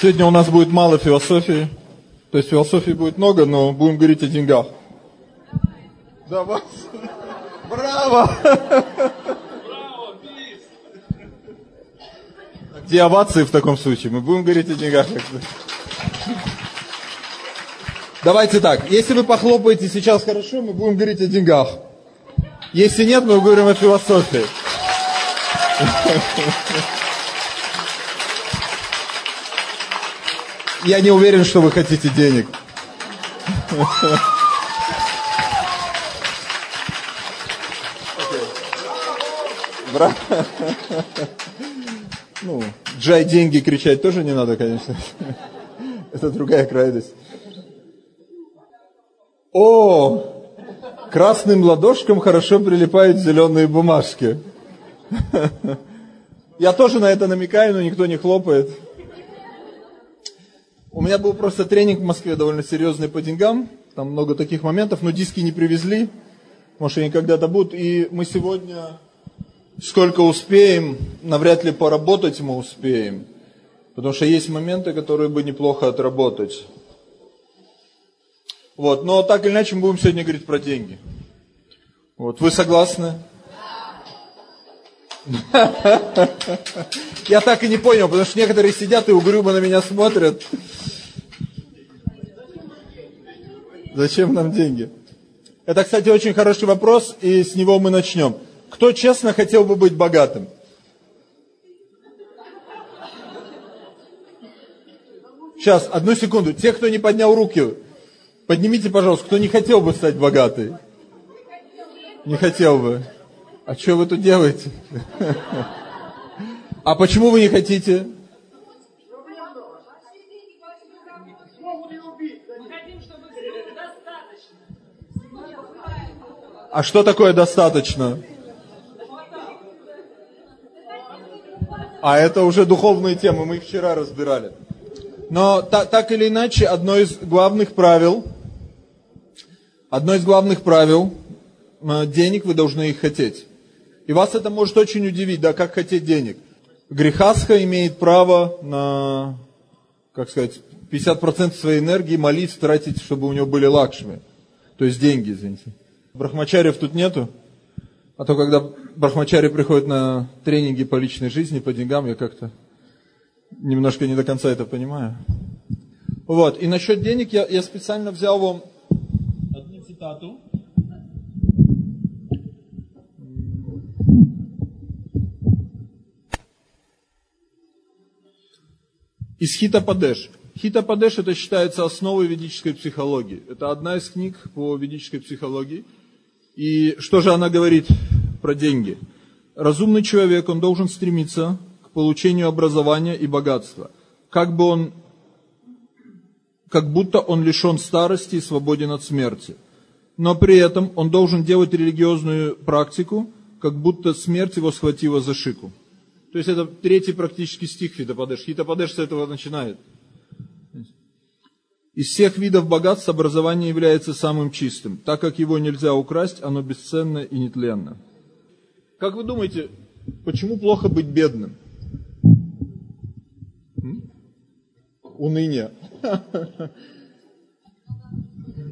Сегодня у нас будет мало философии. То есть философии будет много, но будем говорить о деньгах. Давай. Браво! Где овации в таком случае? Мы будем говорить о деньгах. Давайте так, если вы похлопаете сейчас хорошо, мы будем говорить о деньгах. Если нет, мы говорим о философии. Я не уверен, что вы хотите денег. Ну, джай деньги кричать тоже не надо, конечно. Это другая крайность. О, красным ладошкам хорошо прилипают зеленые бумажки. Я тоже на это намекаю, но никто не хлопает. У меня был просто тренинг в Москве довольно серьезный по деньгам. Там много таких моментов, но диски не привезли. Может, они когда-то будут. И мы сегодня, сколько успеем, навряд ли поработать мы успеем. Потому что есть моменты, которые бы неплохо отработать. Вот, но так или иначе мы будем сегодня говорить про деньги. Вот, вы согласны? Я так и не понял, потому что некоторые сидят и угрюмо на меня смотрят. Зачем нам деньги? Это, кстати, очень хороший вопрос, и с него мы начнем. Кто честно хотел бы быть богатым? Сейчас, одну секунду. Те, кто не поднял руки, поднимите, пожалуйста, кто не хотел бы стать богатым? Не хотел бы. А что вы тут делаете? А почему вы не хотите? А что такое достаточно? А это уже духовные темы, мы их вчера разбирали. Но так, так или иначе, одно из главных правил, одно из главных правил, э, денег вы должны их хотеть. И вас это может очень удивить, да, как хотеть денег. Грехасха имеет право на, как сказать, 50% своей энергии молиться, тратить, чтобы у него были лакшми. То есть деньги, извините. Брахмачарев тут нету. А то, когда брахмачари приходят на тренинги по личной жизни, по деньгам, я как-то немножко не до конца это понимаю. Вот. И насчет денег я, я специально взял вам цитату. из Хита Падеш. Хита Падеш это считается основой ведической психологии. Это одна из книг по ведической психологии. И что же она говорит про деньги? Разумный человек, он должен стремиться к получению образования и богатства. Как бы он, как будто он лишен старости и свободен от смерти. Но при этом он должен делать религиозную практику, как будто смерть его схватила за шику. То есть это третий практически стих Хитопадеш. Хитопадеш с этого начинает. Из всех видов богатств образование является самым чистым. Так как его нельзя украсть, оно бесценно и нетленно. Как вы думаете, почему плохо быть бедным? Уныние.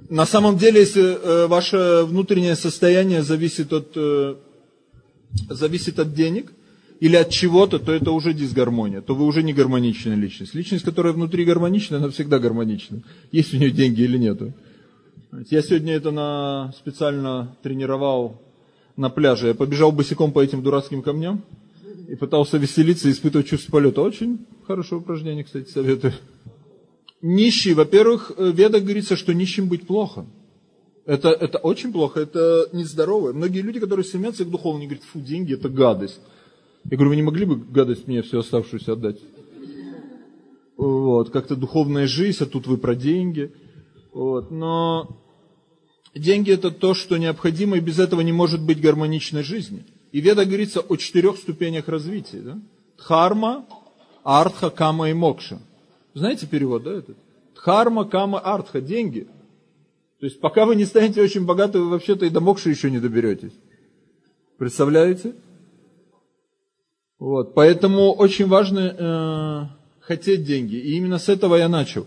На самом деле, если э, ваше внутреннее состояние зависит от, э, зависит от денег, или от чего-то, то это уже дисгармония, то вы уже не гармоничная личность. Личность, которая внутри гармонична, она всегда гармонична. Есть у нее деньги или нету. Я сегодня это на, специально тренировал на пляже. Я побежал босиком по этим дурацким камням и пытался веселиться и испытывать чувство полета. Очень хорошее упражнение, кстати, советую. Нищий, во-первых, в ведах говорится, что нищим быть плохо. Это, это очень плохо, это нездорово. Многие люди, которые стремятся к духовному, говорят, фу, деньги это гадость. Я говорю, вы не могли бы гадость мне всю оставшуюся отдать? Вот, как-то духовная жизнь, а тут вы про деньги. Вот, но деньги это то, что необходимо, и без этого не может быть гармоничной жизни. И Веда говорится о четырех ступенях развития. Да? Дхарма, артха, кама и мокша. Знаете перевод, да, этот? Дхарма, кама, артха, деньги. То есть пока вы не станете очень богаты, вы вообще-то и до мокши еще не доберетесь. Представляете? Вот, поэтому очень важно э, хотеть деньги. И именно с этого я начал.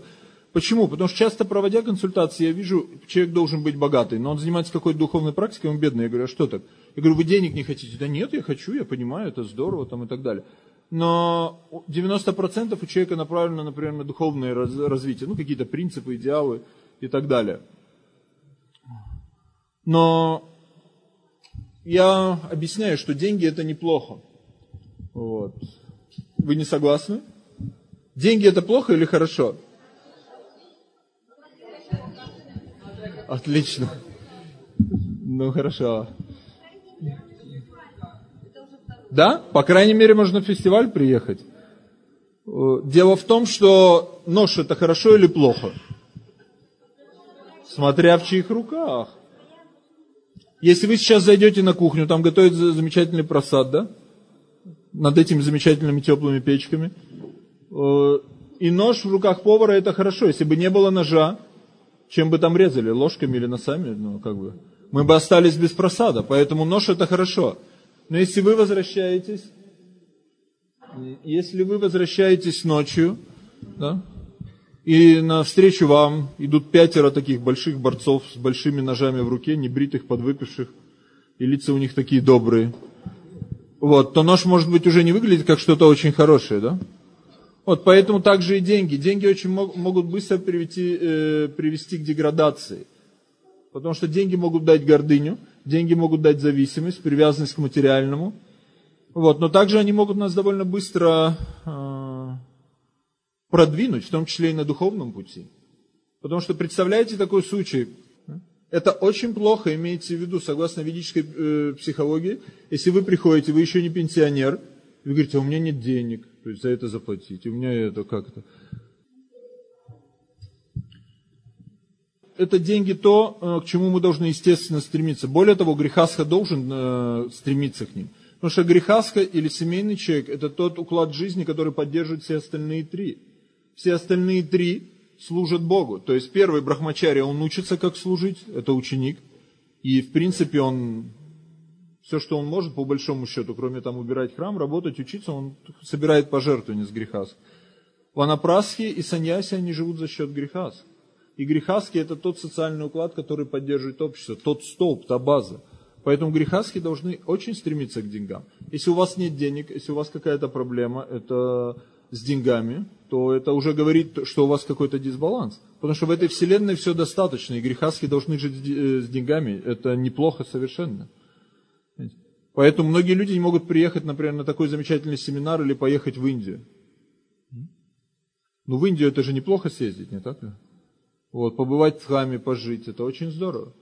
Почему? Потому что часто проводя консультации, я вижу, человек должен быть богатый, но он занимается какой-то духовной практикой, он бедный. Я говорю, а что так? Я говорю, вы денег не хотите? Да нет, я хочу, я понимаю, это здорово там и так далее. Но 90% у человека направлено, например, на духовное развитие, ну какие-то принципы, идеалы и так далее. Но я объясняю, что деньги это неплохо. Вот. Вы не согласны? Деньги это плохо или хорошо? Отлично. Ну хорошо. Да? По крайней мере, можно в фестиваль приехать. Э, дело в том, что нож это хорошо или плохо? Смотря в чьих руках. Если вы сейчас зайдете на кухню, там готовится замечательный просад, да? Над этими замечательными теплыми печками. Э, и нож в руках повара это хорошо. Если бы не было ножа, чем бы там резали, ложками или носами, ну, как бы, мы бы остались без просада, поэтому нож это хорошо. Но если вы возвращаетесь, если вы возвращаетесь ночью, да, и навстречу вам идут пятеро таких больших борцов с большими ножами в руке, небритых, подвыпивших, и лица у них такие добрые, вот, то нож, может быть, уже не выглядит как что-то очень хорошее, да? Вот поэтому также и деньги. Деньги очень мог, могут быстро привести, э, привести к деградации. Потому что деньги могут дать гордыню, деньги могут дать зависимость, привязанность к материальному. Вот, но также они могут нас довольно быстро э, продвинуть, в том числе и на духовном пути. Потому что представляете такой случай, это очень плохо, имейте в виду, согласно ведической э, психологии, если вы приходите, вы еще не пенсионер, вы говорите, а у меня нет денег, то есть за это заплатить. У меня это как-то. Это деньги то, э, к чему мы должны, естественно, стремиться. Более того, грехасха должен э, стремиться к ним. Потому что грехасха или семейный человек – это тот уклад жизни, который поддерживает все остальные три. Все остальные три служат Богу. То есть первый брахмачария, он учится как служить, это ученик. И в принципе он все, что он может, по большому счету, кроме там убирать храм, работать, учиться, он собирает пожертвования с грехас. Ванапрасхи и саньяси, они живут за счет грехас. И грехаски это тот социальный уклад, который поддерживает общество, тот столб, та база. Поэтому грехаски должны очень стремиться к деньгам. Если у вас нет денег, если у вас какая-то проблема это с деньгами, то это уже говорит, что у вас какой-то дисбаланс. Потому что в этой вселенной все достаточно, и грехаски должны жить с деньгами. Это неплохо совершенно. Поэтому многие люди не могут приехать, например, на такой замечательный семинар или поехать в Индию. Ну, в Индию это же неплохо съездить, не так ли? Вот, побывать в храме, пожить, это очень здорово.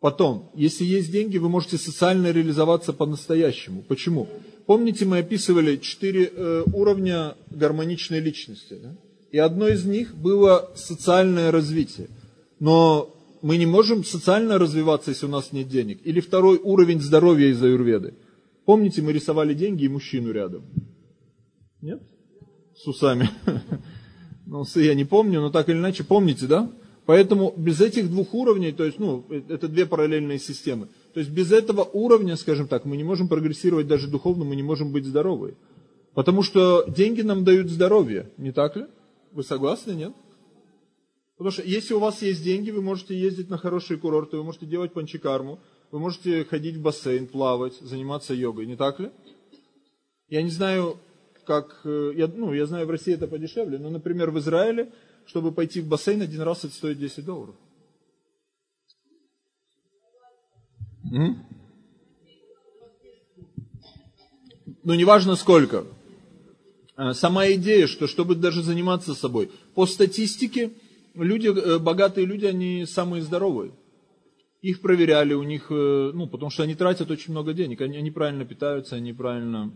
Потом, если есть деньги, вы можете социально реализоваться по-настоящему. Почему? Помните, мы описывали четыре э, уровня гармоничной личности. Да? И одно из них было социальное развитие. Но мы не можем социально развиваться, если у нас нет денег. Или второй уровень здоровья из аюрведы. Помните, мы рисовали деньги и мужчину рядом? Нет? С усами. Ну, усы я не помню, но так или иначе, помните, да? Поэтому без этих двух уровней, то есть, ну, это две параллельные системы. То есть без этого уровня, скажем так, мы не можем прогрессировать даже духовно, мы не можем быть здоровы. Потому что деньги нам дают здоровье, не так ли? Вы согласны, нет? Потому что если у вас есть деньги, вы можете ездить на хорошие курорты, вы можете делать панчикарму, вы можете ходить в бассейн, плавать, заниматься йогой, не так ли? Я не знаю, как, э, я, ну, я знаю, в России это подешевле, но, например, в Израиле, чтобы пойти в бассейн один раз, это стоит 10 долларов. М? Ну, неважно сколько. Э, сама идея, что чтобы даже заниматься собой. По статистике, люди, э, богатые люди, они самые здоровые. Их проверяли, у них, э, ну, потому что они тратят очень много денег, они, они правильно питаются, они правильно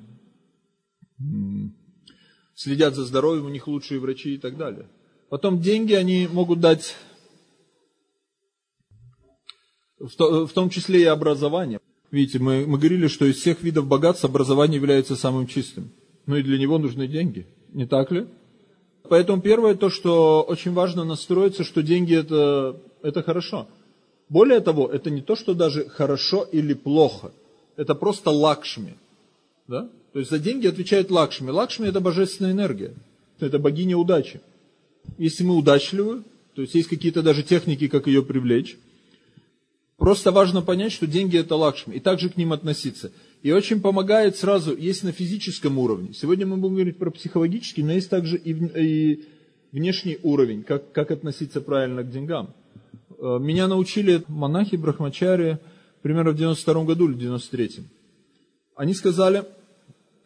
следят за здоровьем, у них лучшие врачи и так далее. Потом деньги они могут дать, в том числе и образование. Видите, мы, мы говорили, что из всех видов богатства образование является самым чистым. Ну и для него нужны деньги, не так ли? Поэтому первое то, что очень важно настроиться, что деньги это, это хорошо. Более того, это не то, что даже хорошо или плохо. Это просто лакшми. Да? То есть за деньги отвечает Лакшми. Лакшми это божественная энергия. Это богиня удачи. Если мы удачливы, то есть есть какие-то даже техники, как ее привлечь. Просто важно понять, что деньги это Лакшми, и также к ним относиться. И очень помогает сразу, есть на физическом уровне. Сегодня мы будем говорить про психологический, но есть также и, и внешний уровень, как, как относиться правильно к деньгам. Э, меня научили монахи Брахмачари примерно в 92 году или 93 Они сказали,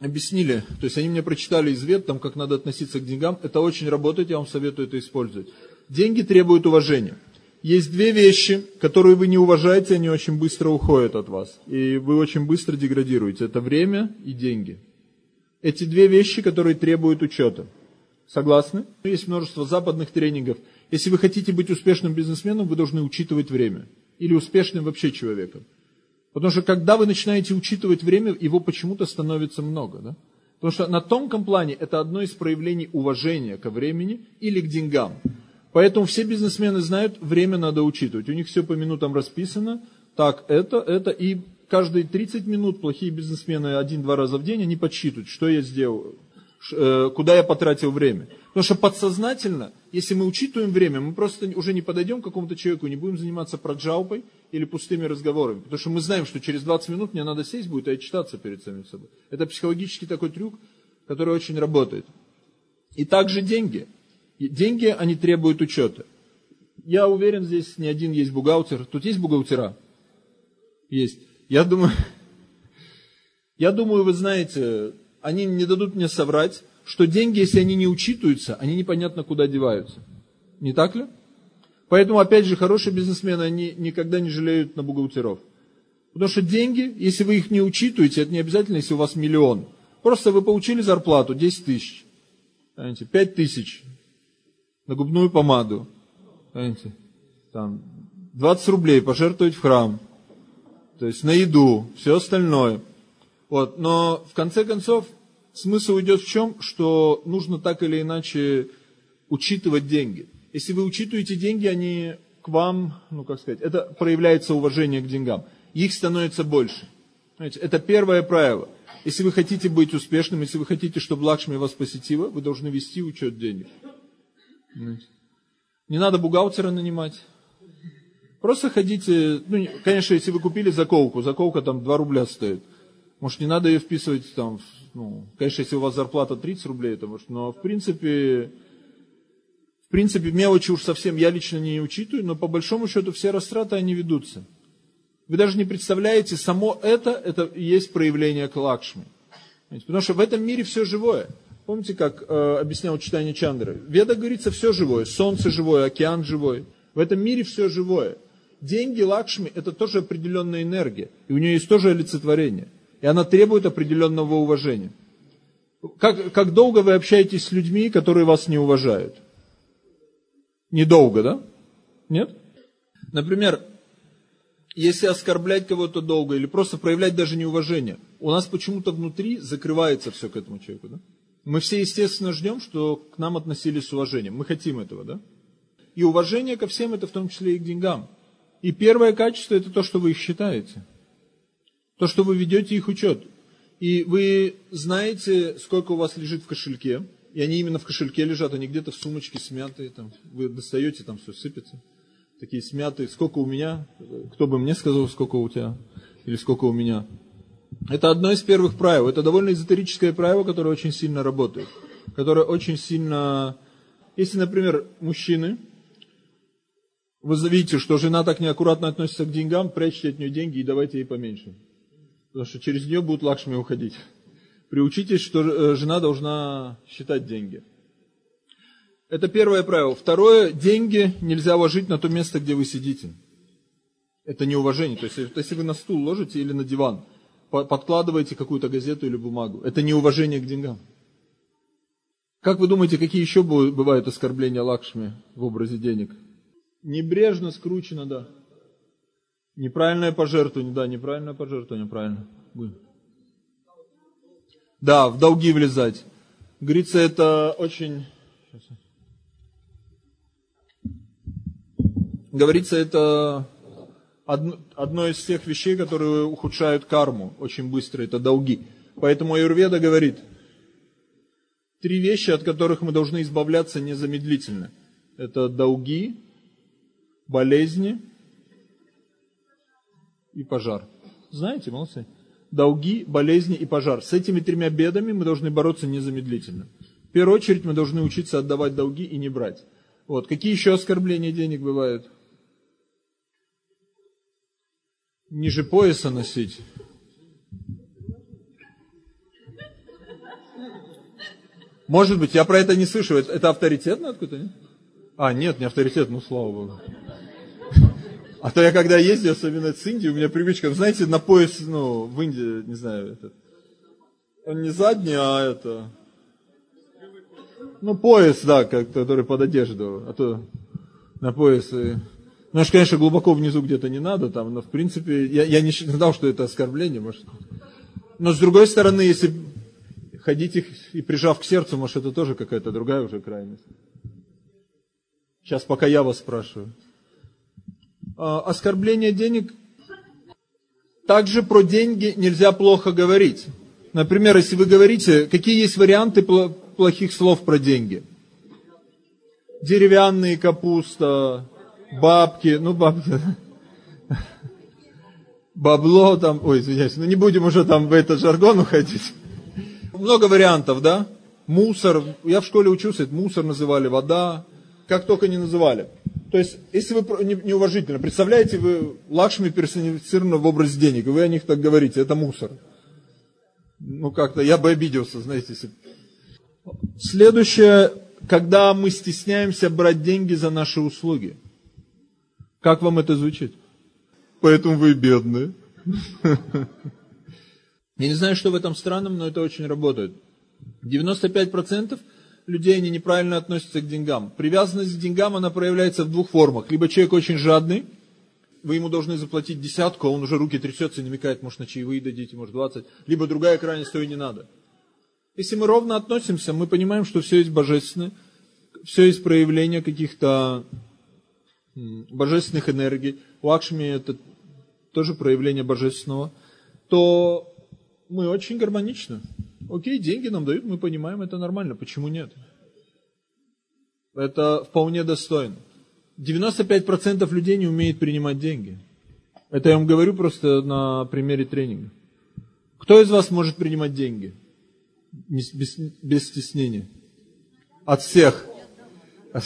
объяснили, то есть они мне прочитали извет, там, как надо относиться к деньгам. Это очень работает, я вам советую это использовать. Деньги требуют уважения. Есть две вещи, которые вы не уважаете, они очень быстро уходят от вас. И вы очень быстро деградируете. Это время и деньги. Эти две вещи, которые требуют учета. Согласны? Есть множество западных тренингов. Если вы хотите быть успешным бизнесменом, вы должны учитывать время. Или успешным вообще человеком. Потому что когда вы начинаете учитывать время, его почему-то становится много. Да? Потому что на тонком плане это одно из проявлений уважения ко времени или к деньгам. Поэтому все бизнесмены знают, время надо учитывать. У них все по минутам расписано. Так, это, это. И каждые 30 минут плохие бизнесмены один-два раза в день, они подсчитывают, что я сделал, Э, куда я потратил время. Потому что подсознательно, если мы учитываем время, мы просто уже не подойдем к какому-то человеку не будем заниматься проджаупой или пустыми разговорами. Потому что мы знаем, что через 20 минут мне надо сесть будет и отчитаться перед самим собой. Это психологический такой трюк, который очень работает. И также деньги. Деньги, они требуют учета. Я уверен, здесь не один есть бухгалтер. Тут есть бухгалтера? Есть. Я думаю, я думаю, вы знаете, они не дадут мне соврать, что деньги, если они не учитываются, они непонятно куда деваются. Не так ли? Поэтому, опять же, хорошие бизнесмены, они никогда не жалеют на бухгалтеров. Потому что деньги, если вы их не учитываете, это не обязательно, если у вас миллион. Просто вы получили зарплату 10 тысяч, понимаете, 5 тысяч на губную помаду, там, 20 рублей пожертвовать в храм, то есть на еду, все остальное. Вот. Но в конце концов смысл идет в чем, что нужно так или иначе учитывать деньги. Если вы учитываете деньги, они к вам, ну как сказать, это проявляется уважение к деньгам. Их становится больше. Знаете, это первое правило. Если вы хотите быть успешным, если вы хотите, чтобы Лакшми вас посетила, вы должны вести учет денег. Не надо бухгалтера нанимать. Просто ходите, ну, конечно, если вы купили заколку, заколка там 2 рубля стоит. Может, не надо ее вписывать там, ну, конечно, если у вас зарплата 30 рублей, это может, но в принципе, в принципе, мелочи уж совсем я лично не учитываю, но по большому счету все растраты, они ведутся. Вы даже не представляете, само это, это и есть проявление Калакшми. Потому что в этом мире все живое. Помните, как э, объяснял читание Чандры? В Ведах говорится все живое. Солнце живое, океан живой. В этом мире все живое. Деньги Лакшми это тоже определенная энергия. И у нее есть тоже олицетворение. И она требует определенного уважения. Как, как долго вы общаетесь с людьми, которые вас не уважают? Недолго, да? Нет? Например, если оскорблять кого-то долго или просто проявлять даже неуважение, у нас почему-то внутри закрывается все к этому человеку, да? Мы все, естественно, ждем, что к нам относились с уважением. Мы хотим этого, да? И уважение ко всем, это в том числе и к деньгам. И первое качество, это то, что вы их считаете. То, что вы ведете их учет. И вы знаете, сколько у вас лежит в кошельке. И они именно в кошельке лежат, они где-то в сумочке смятые. Там, вы достаете, там все сыпется. Такие смятые. Сколько у меня? Кто бы мне сказал, сколько у тебя? Или сколько у меня? Это одно из первых правил. Это довольно эзотерическое правило, которое очень сильно работает. Которое очень сильно... Если, например, мужчины, вы видите, что жена так неаккуратно относится к деньгам, прячьте от нее деньги и давайте ей поменьше. Потому что через нее будут лакшми уходить. Приучитесь, что э, жена должна считать деньги. Это первое правило. Второе, деньги нельзя ложить на то место, где вы сидите. Это неуважение. То есть, если вы на стул ложите или на диван, подкладываете какую-то газету или бумагу, это неуважение к деньгам. Как вы думаете, какие еще бывают оскорбления Лакшми в образе денег? Небрежно скручено, да. Неправильное пожертвование, да, неправильное пожертвование, правильно. Да, в долги влезать. Говорится, это очень... Говорится, это одно, из тех вещей, которые ухудшают карму очень быстро, это долги. Поэтому Аюрведа говорит, три вещи, от которых мы должны избавляться незамедлительно. Это долги, болезни и пожар. Знаете, молодцы? Долги, болезни и пожар. С этими тремя бедами мы должны бороться незамедлительно. В первую очередь мы должны учиться отдавать долги и не брать. Вот. Какие еще оскорбления денег бывают? Ниже пояса носить. Может быть, я про это не слышу. Это, авторитетно откуда-то? А, нет, не авторитет, ну слава богу. А то я когда ездил, особенно с Индии, у меня привычка, знаете, на пояс, ну, в Индии, не знаю, этот, он не задний, а это, ну, пояс, да, который под одежду, а то на пояс, и... ну, аж, конечно, глубоко внизу где-то не надо, там, но, в принципе, я, я не считал, что это оскорбление, может. Но, с другой стороны, если ходить их и прижав к сердцу, может, это тоже какая-то другая уже крайность. Сейчас, пока я вас спрашиваю. А, оскорбление денег. Также про деньги нельзя плохо говорить. Например, если вы говорите, какие есть варианты плохих слов про деньги? Деревянные капуста, бабки, ну бабки, бабло там, ой, извиняюсь, ну не будем уже там в этот жаргон уходить. Много вариантов, да? Мусор, я в школе учился, мусор называли, вода, как только не называли. То есть, если вы неуважительно, представляете, вы Лакшми персонифицированы в образе денег, и вы о них так говорите, это мусор. Ну, как-то я бы обиделся, знаете. Если... Следующее, когда мы стесняемся брать деньги за наши услуги. Как вам это звучит? Поэтому вы бедные. Я не знаю, что в этом странном, но это очень работает. 95% людей, они неправильно относятся к деньгам. Привязанность к деньгам, она проявляется в двух формах. Либо человек очень жадный, вы ему должны заплатить десятку, а он уже руки трясется и намекает, может, на чаевые дадите, может, двадцать. Либо другая крайность, то и не надо. Если мы ровно относимся, мы понимаем, что все есть божественное, все есть проявление каких-то божественных энергий. У Акшми это тоже проявление божественного. То мы очень гармоничны. Окей, деньги нам дают, мы понимаем, это нормально. Почему нет? Это вполне достойно. 95% людей не умеет принимать деньги. Это я вам говорю просто на примере тренинга. Кто из вас может принимать деньги? Без, без стеснения. От всех.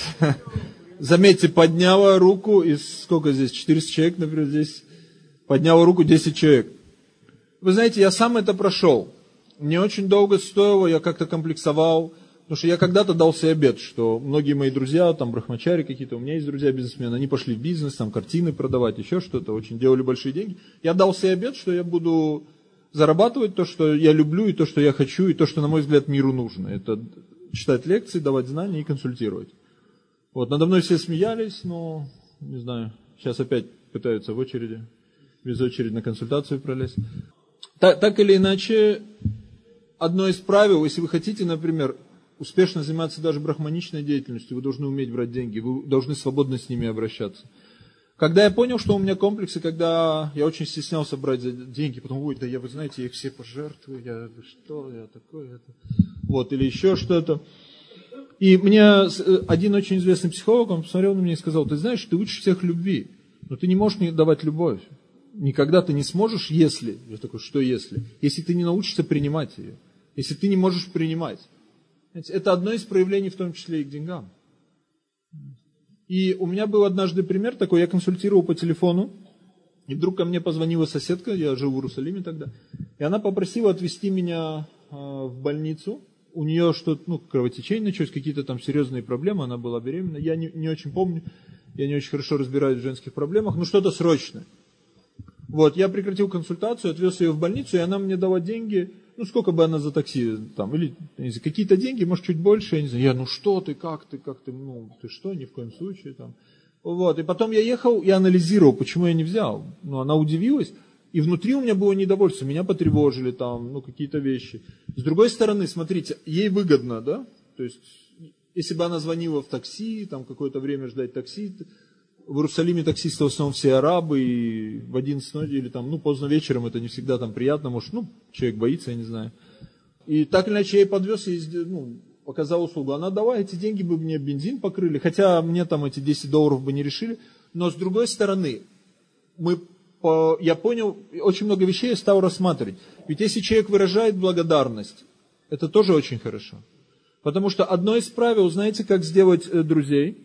Заметьте, подняла руку из, сколько здесь, 400 человек, например, здесь, подняла руку 10 человек. Вы знаете, я сам это прошел. Мне очень долго стоило, я как-то комплексовал, потому что я когда-то дал себе обед, что многие мои друзья, там брахмачари какие-то, у меня есть друзья бизнесмены, они пошли в бизнес, там картины продавать, еще что-то, очень делали большие деньги. Я дал себе обед, что я буду зарабатывать то, что я люблю, и то, что я хочу, и то, что, на мой взгляд, миру нужно. Это читать лекции, давать знания и консультировать. Вот, надо мной все смеялись, но, не знаю, сейчас опять пытаются в очереди, без очереди на консультацию пролезть. Так, так или иначе, одно из правил, если вы хотите, например, успешно заниматься даже брахманичной деятельностью, вы должны уметь брать деньги, вы должны свободно с ними обращаться. Когда я понял, что у меня комплексы, когда я очень стеснялся брать деньги, потом, ой, да я, вы знаете, я их все пожертвую, я, что, я такой, это, вот, или еще что-то. И мне э, один очень известный психолог, он посмотрел на меня и сказал, ты знаешь, ты учишь всех любви, но ты не можешь мне давать любовь. Никогда ты не сможешь, если, я такой, что если? Если ты не научишься принимать ее если ты не можешь принимать. Это одно из проявлений, в том числе и к деньгам. И у меня был однажды пример такой, я консультировал по телефону, и вдруг ко мне позвонила соседка, я жил в Иерусалиме тогда, и она попросила отвезти меня а, в больницу. У нее что-то, ну, кровотечение началось, какие-то там серьезные проблемы, она была беременна. Я не, не очень помню, я не очень хорошо разбираюсь в женских проблемах, но что-то срочное. Вот, я прекратил консультацию, отвез ее в больницу, и она мне дала деньги ну сколько бы она за такси, там, или какие-то деньги, может чуть больше, я не знаю, я, ну что ты, как ты, как ты, ну ты что, ни в коем случае, там. Вот, и потом я ехал и анализировал, почему я не взял. Ну, она удивилась, и внутри у меня было недовольство, меня потревожили там, ну, какие-то вещи. С другой стороны, смотрите, ей выгодно, да, то есть, если бы она звонила в такси, там, какое-то время ждать такси, В Иерусалиме таксисты в основном все арабы, и в 11 ночи или там, ну, поздно вечером, это не всегда там приятно, может, ну, человек боится, я не знаю. И так или иначе я ей подвез, и, ну, показал услугу. Она, давай, эти деньги бы мне бензин покрыли, хотя мне там эти 10 долларов бы не решили. Но с другой стороны, мы, по, я понял, очень много вещей я стал рассматривать. Ведь если человек выражает благодарность, это тоже очень хорошо. Потому что одно из правил, знаете, как сделать э, друзей?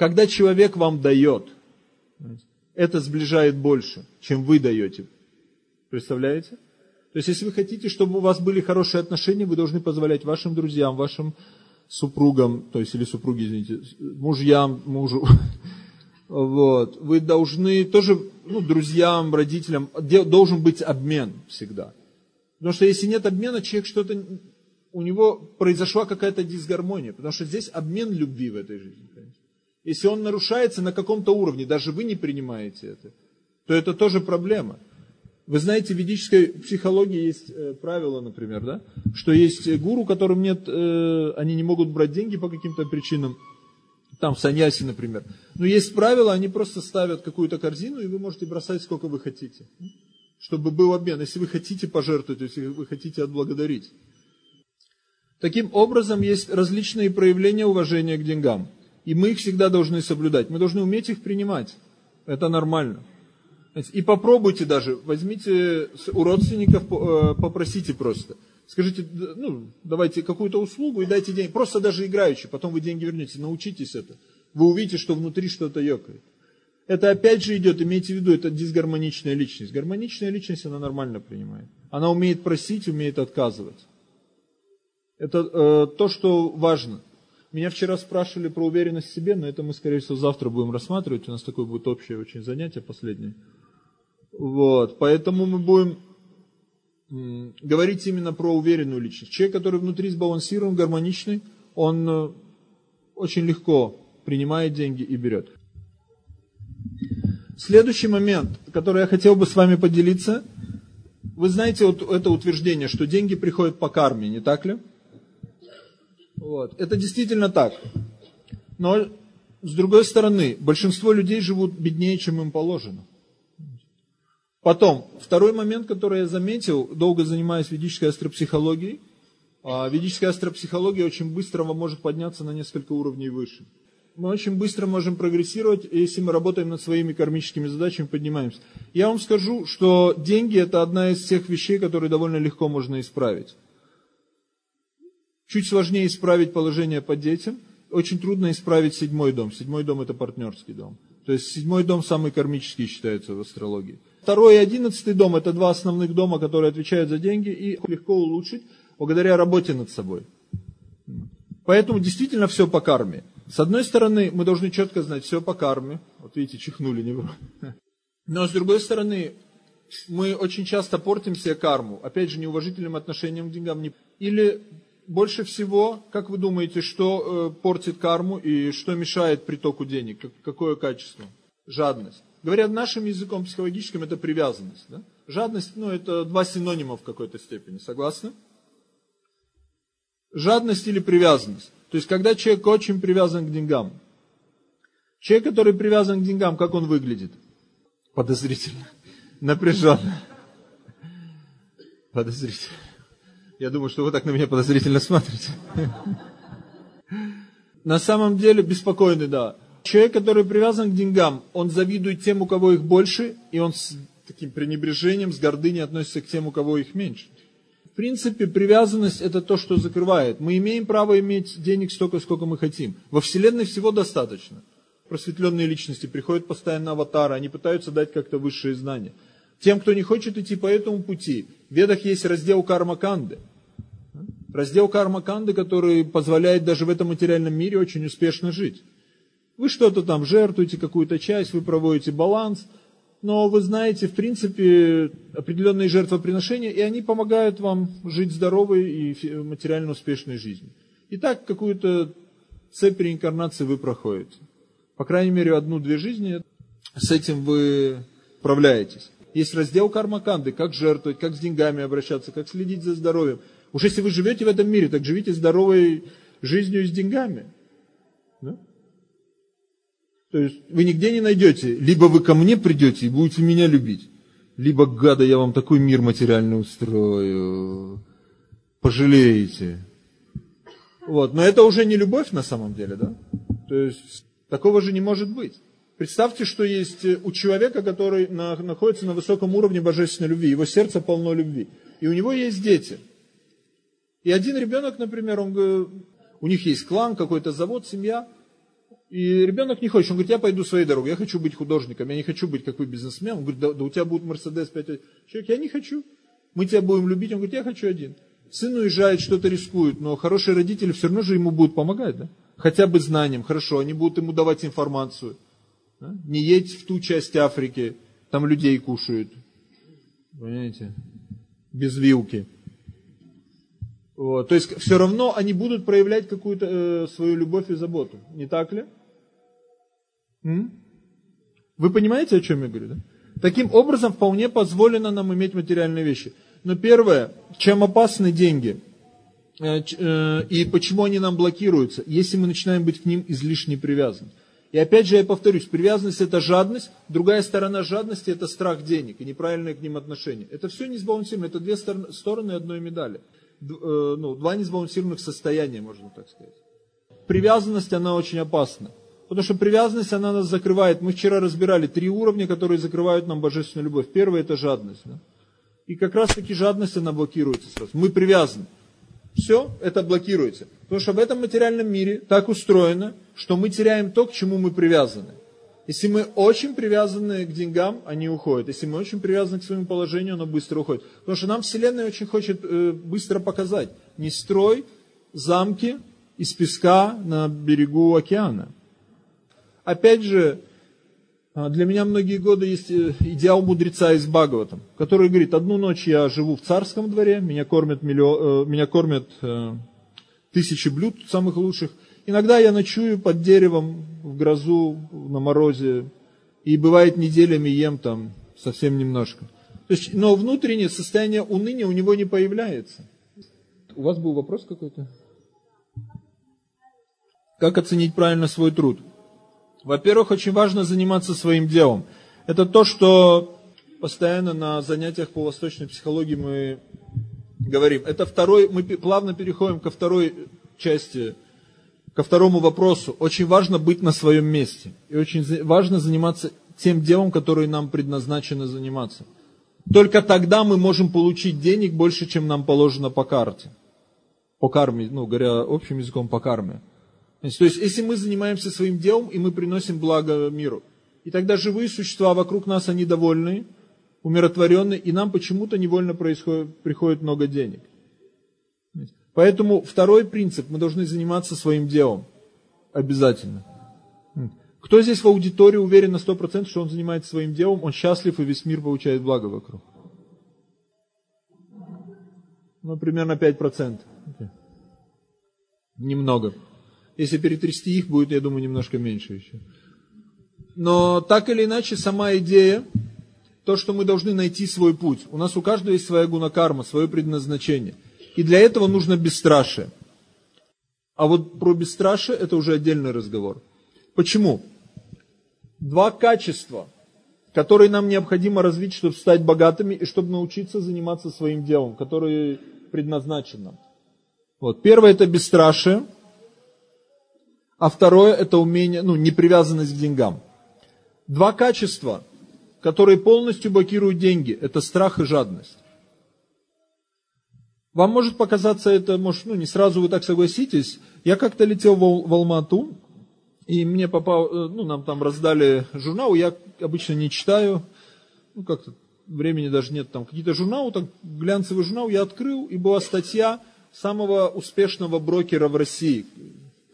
Когда человек вам дает, это сближает больше, чем вы даете. Представляете? То есть, если вы хотите, чтобы у вас были хорошие отношения, вы должны позволять вашим друзьям, вашим супругам, то есть, или супруги, извините, мужьям, мужу, вот, вы должны тоже, ну, друзьям, родителям, должен быть обмен всегда. Потому что если нет обмена, человек что-то, у него произошла какая-то дисгармония, потому что здесь обмен любви в этой жизни. Если он нарушается на каком-то уровне, даже вы не принимаете это, то это тоже проблема. Вы знаете, в ведической психологии есть э, правило, например, да, что есть гуру, которым нет, э, они не могут брать деньги по каким-то причинам, там в саньясе, например. Но есть правило, они просто ставят какую-то корзину, и вы можете бросать сколько вы хотите. Чтобы был обмен, если вы хотите пожертвовать, если вы хотите отблагодарить. Таким образом, есть различные проявления уважения к деньгам. И мы их всегда должны соблюдать. Мы должны уметь их принимать. Это нормально. И попробуйте даже, возьмите у родственников, э, попросите просто. Скажите, ну, давайте какую-то услугу и дайте деньги. Просто даже играючи, потом вы деньги вернете. Научитесь это. Вы увидите, что внутри что-то ёкает. Это опять же идет, имейте в виду, это дисгармоничная личность. Гармоничная личность, она нормально принимает. Она умеет просить, умеет отказывать. Это э, то, что важно. Меня вчера спрашивали про уверенность в себе, но это мы, скорее всего, завтра будем рассматривать. У нас такое будет общее очень занятие последнее. Вот, поэтому мы будем говорить именно про уверенную личность. Человек, который внутри сбалансирован, гармоничный, он э, очень легко принимает деньги и берет. Следующий момент, который я хотел бы с вами поделиться. Вы знаете вот это утверждение, что деньги приходят по карме, не так ли? Вот. Это действительно так. Но с другой стороны, большинство людей живут беднее, чем им положено. Потом, второй момент, который я заметил, долго занимаясь ведической астропсихологией, а ведическая астропсихология очень быстро может подняться на несколько уровней выше. Мы очень быстро можем прогрессировать, если мы работаем над своими кармическими задачами, поднимаемся. Я вам скажу, что деньги это одна из тех вещей, которые довольно легко можно исправить. Чуть сложнее исправить положение по детям, очень трудно исправить седьмой дом. Седьмой дом это партнерский дом. То есть седьмой дом самый кармический считается в астрологии. Второй и одиннадцатый дом – это два основных дома, которые отвечают за деньги, и легко улучшить благодаря работе над собой. Поэтому действительно все по карме. С одной стороны, мы должны четко знать, все по карме. Вот видите, чихнули не Но с другой стороны, мы очень часто портим себе карму. Опять же, неуважительным отношением к деньгам. Или больше всего, как вы думаете, что э, портит карму и что мешает притоку денег? Какое качество? Жадность. Говоря нашим языком психологическим, это привязанность. Да? Жадность, ну, это два синонима в какой-то степени. Согласны? Жадность или привязанность. То есть, когда человек очень привязан к деньгам. Человек, который привязан к деньгам, как он выглядит? Подозрительно. Напряженно. Подозрительно. Я думаю, что вы так на меня подозрительно смотрите. На самом деле беспокойный, да. Человек, который привязан к деньгам, он завидует тем, у кого их больше, и он с таким пренебрежением, с гордыней относится к тем, у кого их меньше. В принципе, привязанность это то, что закрывает. Мы имеем право иметь денег столько, сколько мы хотим. Во Вселенной всего достаточно. Просветленные личности приходят постоянно аватары, они пытаются дать как-то высшие знания. Тем, кто не хочет идти по этому пути, в Ведах есть раздел карма-канды. Раздел карма-канды, который позволяет даже в этом материальном мире очень успешно жить. Вы что-то там жертвуете, какую-то часть, вы проводите баланс, но вы знаете, в принципе, определенные жертвоприношения, и они помогают вам жить здоровой и материально успешной жизнью. И так какую-то цепь реинкарнации вы проходите. По крайней мере, одну-две жизни с этим вы справляетесь. Есть раздел кармаканды, как жертвовать, как с деньгами обращаться, как следить за здоровьем. Уж если вы живете в этом мире, так живите здоровой жизнью и с деньгами. Да? То есть вы нигде не найдете, либо вы ко мне придете и будете меня любить, либо, гада, я вам такой мир материальный устрою, пожалеете. Вот. Но это уже не любовь на самом деле, да? То есть такого же не может быть. Представьте, что есть у человека, который на, находится на высоком уровне божественной любви, его сердце полно любви, и у него есть дети. И один ребенок, например, он, у них есть клан, какой-то завод, семья, и ребенок не хочет, он говорит, я пойду своей дорогой, я хочу быть художником, я не хочу быть как вы бизнесмен. Он говорит, да, да у тебя будет Мерседес 5 человек, я не хочу. Мы тебя будем любить. Он говорит, я хочу один. Сын уезжает, что-то рискует, но хорошие родители все равно же ему будут помогать, да? Хотя бы знанием, хорошо, они будут ему давать информацию. Не едь в ту часть Африки, там людей кушают. Понимаете? Без вилки. Вот. То есть все равно они будут проявлять какую-то э, свою любовь и заботу. Не так ли? М? Вы понимаете, о чем я говорю? Да? Таким образом, вполне позволено нам иметь материальные вещи. Но первое, чем опасны деньги э, э, и почему они нам блокируются, если мы начинаем быть к ним излишне привязаны. И опять же я повторюсь, привязанность это жадность, другая сторона жадности это страх денег и неправильное к ним отношение. Это все несбалансировано, это две стороны одной медали. Ну, два несбалансированных состояния, можно так сказать. Привязанность, она очень опасна. Потому что привязанность, она нас закрывает. Мы вчера разбирали три уровня, которые закрывают нам божественную любовь. Первый это жадность. Да? И как раз таки жадность, она блокируется сразу. Мы привязаны. Все, это блокируется. Потому что в этом материальном мире так устроено, что мы теряем то, к чему мы привязаны. Если мы очень привязаны к деньгам, они уходят. Если мы очень привязаны к своему положению, оно быстро уходит. Потому что нам Вселенная очень хочет э, быстро показать. Не строй замки из песка на берегу океана. Опять же, для меня многие годы есть э, идеал мудреца из Бхагаватам, который говорит, одну ночь я живу в царском дворе, меня кормят, миллион, э, меня кормят э, тысячи блюд самых лучших. Иногда я ночую под деревом в грозу, на морозе, и бывает неделями ем там совсем немножко. То есть, но внутреннее состояние уныния у него не появляется. У вас был вопрос какой-то? Как оценить правильно свой труд? Во-первых, очень важно заниматься своим делом. Это то, что постоянно на занятиях по восточной психологии мы говорим. Это второй, мы плавно переходим ко второй части, ко второму вопросу. Очень важно быть на своем месте. И очень важно заниматься тем делом, которое нам предназначено заниматься. Только тогда мы можем получить денег больше, чем нам положено по карте. По карме, ну, говоря общим языком, по карме. То есть, если мы занимаемся своим делом, и мы приносим благо миру, и тогда живые существа вокруг нас, они довольны, умиротворены, и нам почему-то невольно происходит, приходит много денег. Поэтому второй принцип, мы должны заниматься своим делом. Обязательно. Кто здесь в аудитории уверен на 100%, что он занимается своим делом, он счастлив и весь мир получает благо вокруг? Ну, примерно 5%. Немного. Если перетрясти их, будет, я думаю, немножко меньше еще. Но так или иначе, сама идея, то, что мы должны найти свой путь. У нас у каждого есть своя гунакарма, свое предназначение. И для этого нужно бесстрашие. А вот про бесстрашие это уже отдельный разговор. Почему? Два качества, которые нам необходимо развить, чтобы стать богатыми и чтобы научиться заниматься своим делом, которое предназначено. Вот. Первое это бесстрашие – а второе это умение, ну, непривязанность к деньгам. Два качества, которые полностью блокируют деньги, это страх и жадность. Вам может показаться это, может, ну, не сразу вы так согласитесь. Я как-то летел в, Алмату, и мне попал, э, ну, нам там раздали журнал, я обычно не читаю, ну, как-то времени даже нет, там какие-то журналы, так, глянцевый журнал я открыл, и была статья самого успешного брокера в России,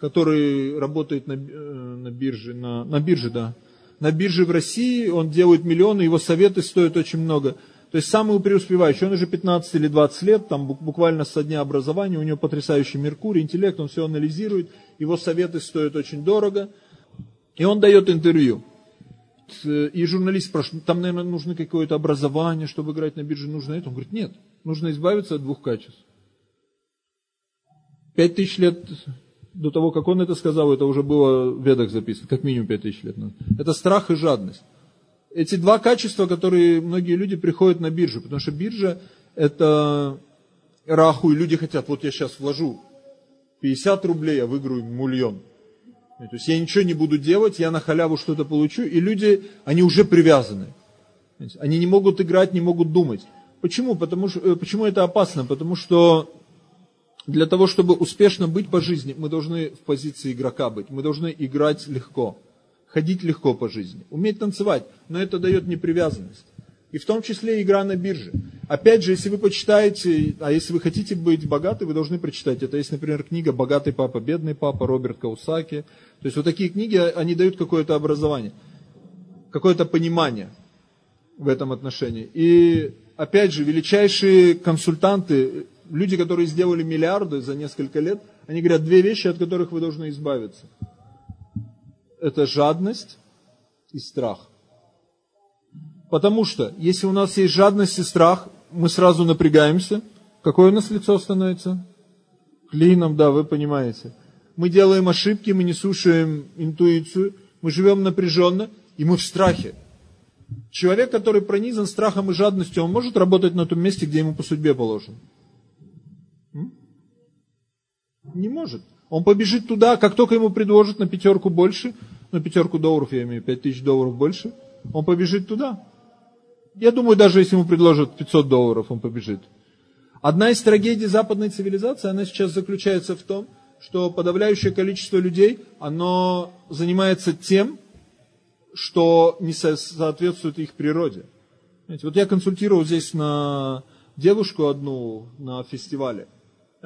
который работает на, э, на бирже, на, на бирже, да, на бирже в России, он делает миллионы, его советы стоят очень много. То есть самый преуспевающий, он уже 15 или 20 лет, там буквально со дня образования, у него потрясающий Меркурий, интеллект, он все анализирует, его советы стоят очень дорого, и он дает интервью. И журналист спрашивает, там, наверное, нужно какое-то образование, чтобы играть на бирже, нужно это? Он говорит, нет, нужно избавиться от двух качеств. Пять тысяч лет До того, как он это сказал, это уже было в ведах записано, как минимум 5000 лет назад. Это страх и жадность. Эти два качества, которые многие люди приходят на биржу, потому что биржа это раху, и люди хотят, вот я сейчас вложу 50 рублей, я выиграю миллион. То есть я ничего не буду делать, я на халяву что-то получу, и люди, они уже привязаны. Они не могут играть, не могут думать. Почему? Потому что, э, почему это опасно? Потому что для того, чтобы успешно быть по жизни, мы должны в позиции игрока быть. Мы должны играть легко, ходить легко по жизни, уметь танцевать, но это дает непривязанность. И в том числе игра на бирже. Опять же, если вы почитаете, а если вы хотите быть богаты, вы должны прочитать. Это есть, например, книга «Богатый папа, бедный папа» Роберт Каусаки. То есть вот такие книги, они дают какое-то образование, какое-то понимание в этом отношении. И опять же, величайшие консультанты, люди, которые сделали миллиарды за несколько лет, они говорят две вещи, от которых вы должны избавиться. Это жадность и страх. Потому что, если у нас есть жадность и страх, мы сразу напрягаемся. Какое у нас лицо становится? Клином, да, вы понимаете. Мы делаем ошибки, мы не слушаем интуицию, мы живем напряженно, и мы в страхе. Человек, который пронизан страхом и жадностью, он может работать на том месте, где ему по судьбе положено? Не может. Он побежит туда, как только ему предложат на пятерку больше, на пятерку долларов, я имею, пять тысяч долларов больше, он побежит туда. Я думаю, даже если ему предложат 500 долларов, он побежит. Одна из трагедий западной цивилизации, она сейчас заключается в том, что подавляющее количество людей, оно занимается тем, что не соответствует их природе. Знаете, вот я консультировал здесь на девушку одну на фестивале.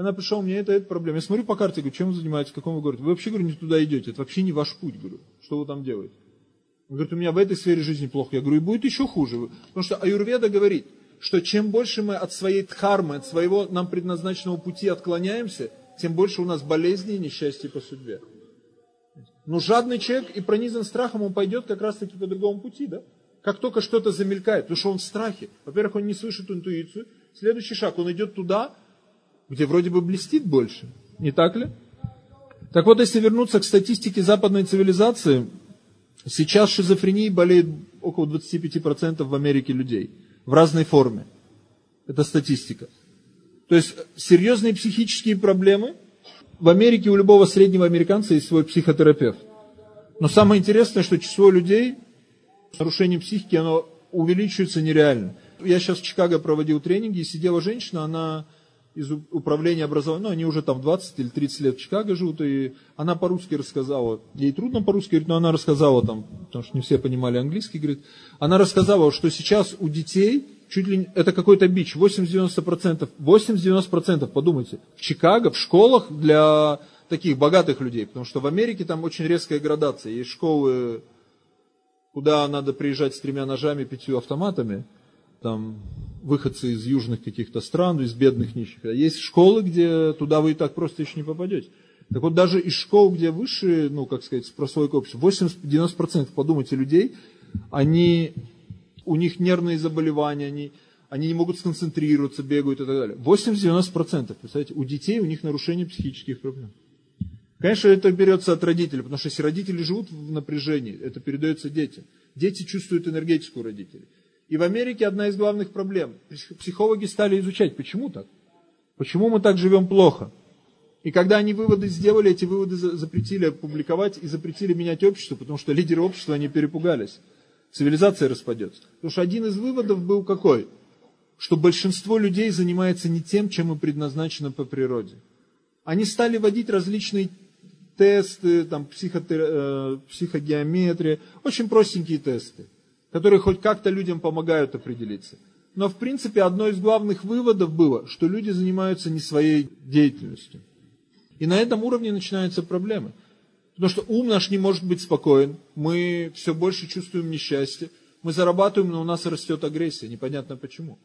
Она пришла, у меня это, это проблема. Я смотрю по карте, говорю, чем вы занимаетесь, в каком вы городе? Вы вообще, говорю, не туда идете, это вообще не ваш путь, говорю. Что вы там делаете? Он говорит, у меня в этой сфере жизни плохо. Я говорю, и будет еще хуже. Потому что Аюрведа говорит, что чем больше мы от своей дхармы, от своего нам предназначенного пути отклоняемся, тем больше у нас болезней и несчастья по судьбе. Но жадный человек и пронизан страхом, он пойдет как раз таки по другому пути, да? Как только что-то замелькает, потому что он в страхе. Во-первых, он не слышит интуицию. Следующий шаг, он идет туда, где вроде бы блестит больше. Не так ли? Так вот, если вернуться к статистике западной цивилизации, Сейчас шизофренией болеет около 25% в Америке людей. В разной форме. Это статистика. То есть серьезные психические проблемы. В Америке у любого среднего американца есть свой психотерапевт. Но самое интересное, что число людей с нарушением психики, оно увеличивается нереально. Я сейчас в Чикаго проводил тренинги, и сидела женщина, она из управления образования, ну, они уже там 20 или 30 лет в Чикаго живут, и она по-русски рассказала, ей трудно по-русски говорить, но она рассказала там, потому что не все понимали английский, говорит, она рассказала, что сейчас у детей, чуть ли не, это какой-то бич, 80-90%, 80-90%, подумайте, в Чикаго, в школах для таких богатых людей, потому что в Америке там очень резкая градация, есть школы, куда надо приезжать с тремя ножами, пятью автоматами, там выходцы из южных каких-то стран, из бедных нищих. А есть школы, где туда вы и так просто еще не попадете. Так вот, даже из школ, где выше, ну, как сказать, прослойка общества, 80-90% подумайте людей, они, у них нервные заболевания, они, они не могут сконцентрироваться, бегают и так далее. 80-90%, представляете, у детей у них нарушение психических проблем. Конечно, это берется от родителей, потому что если родители живут в напряжении, это передается детям. Дети чувствуют энергетику родителей. И в Америке одна из главных проблем. Психологи стали изучать, почему так? Почему мы так живем плохо? И когда они выводы сделали, эти выводы запретили публиковать и запретили менять общество, потому что лидеры общества, они перепугались. Цивилизация распадется. Потому что один из выводов был какой? Что большинство людей занимается не тем, чем им предназначено по природе. Они стали вводить различные тесты, там, психотер... Э, психогеометрия, очень простенькие тесты которые хоть как-то людям помогают определиться. Но в принципе одно из главных выводов было, что люди занимаются не своей деятельностью. И на этом уровне начинаются проблемы. Потому что ум наш не может быть спокоен, мы все больше чувствуем несчастье, мы зарабатываем, но у нас растет агрессия, непонятно почему.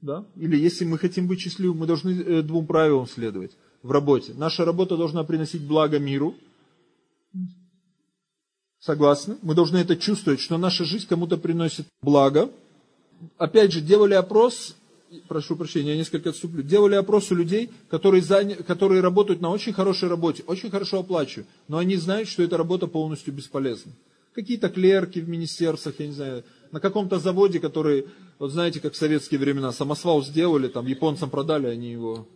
Да? Или если мы хотим быть счастливым, мы должны э, двум правилам следовать в работе. Наша работа должна приносить благо миру, Согласны? Мы должны это чувствовать, что наша жизнь кому-то приносит благо. Опять же, делали опрос прошу прощения, я несколько отступлю, делали опрос у людей, которые, заня... которые работают на очень хорошей работе, очень хорошо оплачивают, но они знают, что эта работа полностью бесполезна. Какие-то клерки в министерствах, я не знаю, на каком-то заводе, который, вот знаете, как в советские времена, самосвал сделали, там японцам продали, они его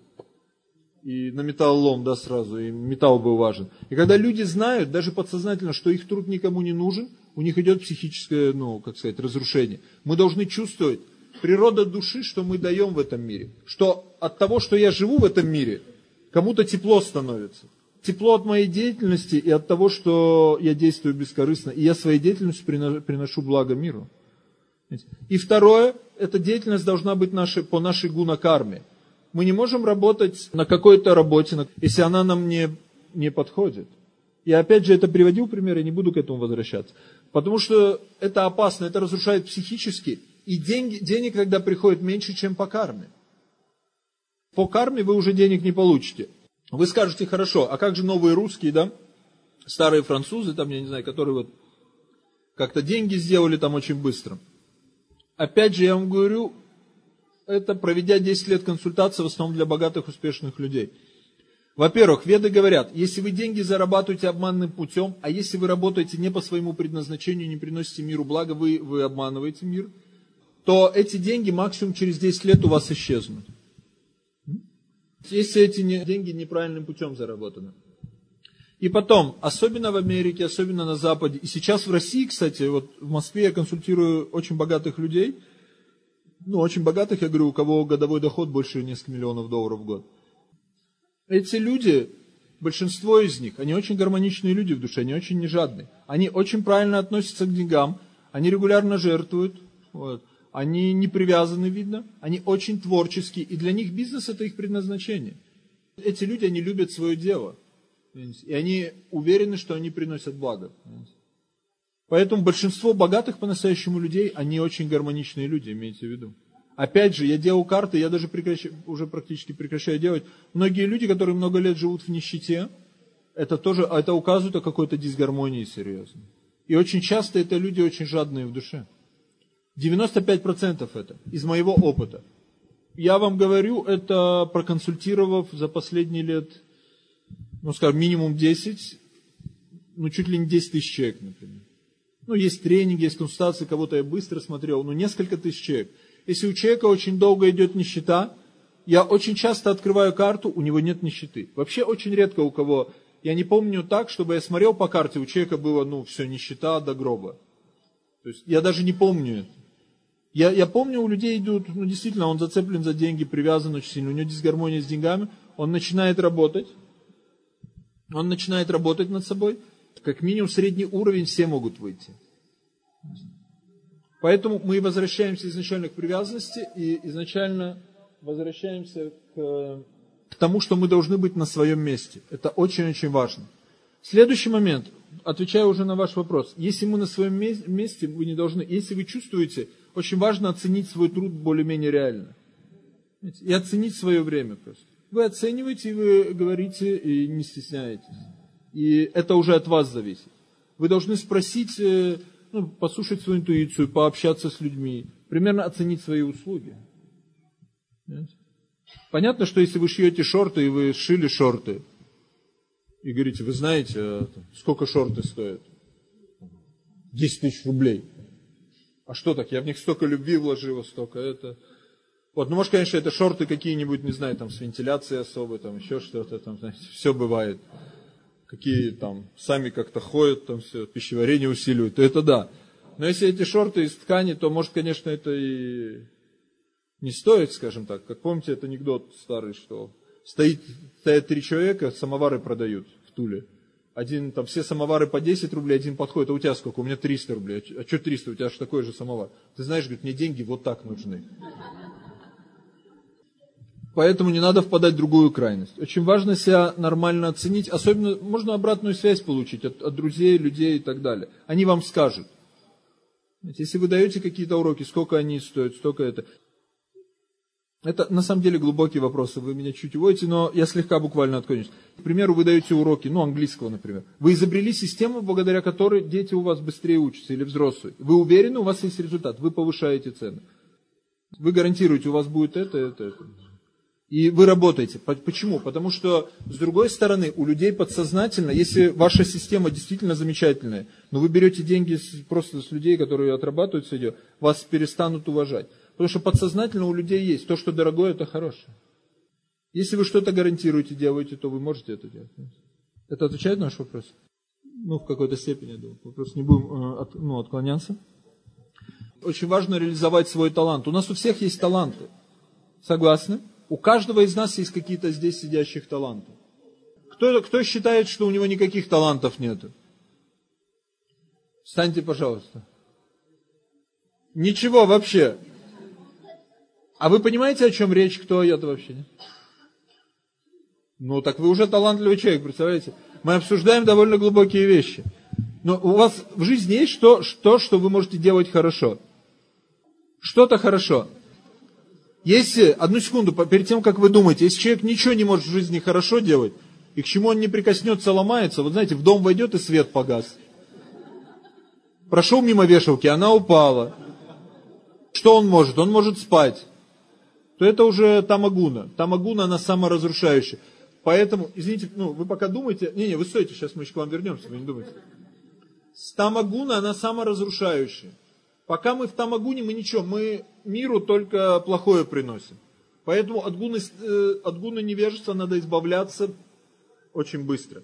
и на металлолом, да, сразу, и металл был важен. И когда люди знают, даже подсознательно, что их труд никому не нужен, у них идет психическое, ну, как сказать, разрушение. Мы должны чувствовать природа души, что мы даем в этом мире. Что от того, что я живу в этом мире, кому-то тепло становится. Тепло от моей деятельности и от того, что я действую бескорыстно. И я своей деятельностью приношу благо миру. И второе, эта деятельность должна быть нашей, по нашей гунакарме. Мы не можем работать на какой-то работе, если она нам не, не подходит. Я опять же это приводил пример, я не буду к этому возвращаться. Потому что это опасно, это разрушает психически. И деньги, денег тогда приходит меньше, чем по карме. По карме вы уже денег не получите. Вы скажете, хорошо, а как же новые русские, да? Старые французы, там, я не знаю, которые вот как-то деньги сделали там очень быстро. Опять же, я вам говорю, это проведя 10 лет консультации в основном для богатых, успешных людей. Во-первых, веды говорят, если вы деньги зарабатываете обманным путем, а если вы работаете не по своему предназначению, не приносите миру благо, вы, вы обманываете мир, то эти деньги максимум через 10 лет у вас исчезнут. Если эти деньги неправильным путем заработаны. И потом, особенно в Америке, особенно на Западе, и сейчас в России, кстати, вот в Москве я консультирую очень богатых людей – ну, очень богатых, я говорю, у кого годовой доход больше нескольких миллионов долларов в год. Эти люди, большинство из них, они очень гармоничные люди в душе, они очень нежадные. Они очень правильно относятся к деньгам, они регулярно жертвуют, вот. они не привязаны, видно, они очень творческие, и для них бизнес это их предназначение. Эти люди, они любят свое дело, и они уверены, что они приносят благо. Поэтому большинство богатых по-настоящему людей, они очень гармоничные люди, имейте в виду. Опять же, я делал карты, я даже прекращаю, уже практически прекращаю делать. Многие люди, которые много лет живут в нищете, это тоже, это указывает о какой-то дисгармонии серьезной. И очень часто это люди очень жадные в душе. 95% это из моего опыта. Я вам говорю, это проконсультировав за последние лет, ну скажем, минимум 10, ну чуть ли не 10 тысяч человек, например. Ну, есть тренинги, есть консультации, кого-то я быстро смотрел, но несколько тысяч человек. Если у человека очень долго идет нищета, я очень часто открываю карту, у него нет нищеты. Вообще очень редко у кого, я не помню так, чтобы я смотрел по карте, у человека было, ну, все, нищета до гроба. То есть я даже не помню это. Я, я помню, у людей идут, ну, действительно, он зацеплен за деньги, привязан очень сильно, у него дисгармония с деньгами, он начинает работать, он начинает работать над собой, как минимум средний уровень все могут выйти. Поэтому мы возвращаемся изначально к привязанности и изначально возвращаемся к, к тому, что мы должны быть на своем месте. Это очень-очень важно. Следующий момент, отвечая уже на ваш вопрос. Если мы на своем месте, вы не должны, если вы чувствуете, очень важно оценить свой труд более-менее реально. И оценить свое время просто. Вы оцениваете, и вы говорите, и не стесняетесь. И это уже от вас зависит. Вы должны спросить, э, ну, послушать свою интуицию, пообщаться с людьми, примерно оценить свои услуги. Понятно, что если вы шьете шорты, и вы сшили шорты, и говорите, вы знаете, а, сколько шорты стоят? 10 тысяч рублей. А что так? Я в них столько любви вложила, столько это. Вот, ну, может, конечно, это шорты какие-нибудь, не знаю, там, с вентиляцией особой, там, еще что-то, там, знаете, все бывает какие там сами как-то ходят, там все, пищеварение усиливают, то это да. Но если эти шорты из ткани, то может, конечно, это и не стоит, скажем так. Как помните, это анекдот старый, что стоит, стоят три человека, самовары продают в Туле. Один, там все самовары по 10 рублей, один подходит, а у тебя сколько? У меня 300 рублей. А что 300? У тебя же такой же самовар. Ты знаешь, говорит, мне деньги вот так нужны. Поэтому не надо впадать в другую крайность. Очень важно себя нормально оценить. Особенно можно обратную связь получить от, от друзей, людей и так далее. Они вам скажут. Если вы даете какие-то уроки, сколько они стоят, столько это. Это на самом деле глубокие вопросы, вы меня чуть уводите, но я слегка буквально отклонюсь. К примеру, вы даете уроки, ну, английского, например. Вы изобрели систему, благодаря которой дети у вас быстрее учатся или взрослые. Вы уверены, у вас есть результат, вы повышаете цены. Вы гарантируете, у вас будет это, это, это. И вы работаете. Почему? Потому что, с другой стороны, у людей подсознательно, если ваша система действительно замечательная, но вы берете деньги просто с людей, которые отрабатывают все дело, вас перестанут уважать. Потому что подсознательно у людей есть то, что дорогое, это хорошее. Если вы что-то гарантируете, делаете, то вы можете это делать. Это отвечает на ваш вопрос? Ну, в какой-то степени, я думаю. Просто не будем э, от, ну, отклоняться. Очень важно реализовать свой талант. У нас у всех есть таланты. Согласны? У каждого из нас есть какие-то здесь сидящих таланты. Кто, кто считает, что у него никаких талантов нет? Встаньте, пожалуйста. Ничего вообще. А вы понимаете, о чем речь? Кто это вообще? Ну, так вы уже талантливый человек, представляете? Мы обсуждаем довольно глубокие вещи. Но у вас в жизни есть что, что, что вы можете делать хорошо? Что-то хорошо. Если, одну секунду, перед тем, как вы думаете, если человек ничего не может в жизни хорошо делать, и к чему он не прикоснется, ломается, вот знаете, в дом войдет и свет погас. Прошел мимо вешалки, она упала. Что он может? Он может спать. То это уже тамагуна. Тамагуна, она саморазрушающая. Поэтому, извините, ну, вы пока думаете, не-не, вы стойте, сейчас мы еще к вам вернемся, вы не думайте. Тамагуна, она саморазрушающая. Пока мы в Тамагуне, мы ничего, мы миру только плохое приносим. Поэтому от гуны, э, от гуны невежества надо избавляться очень быстро.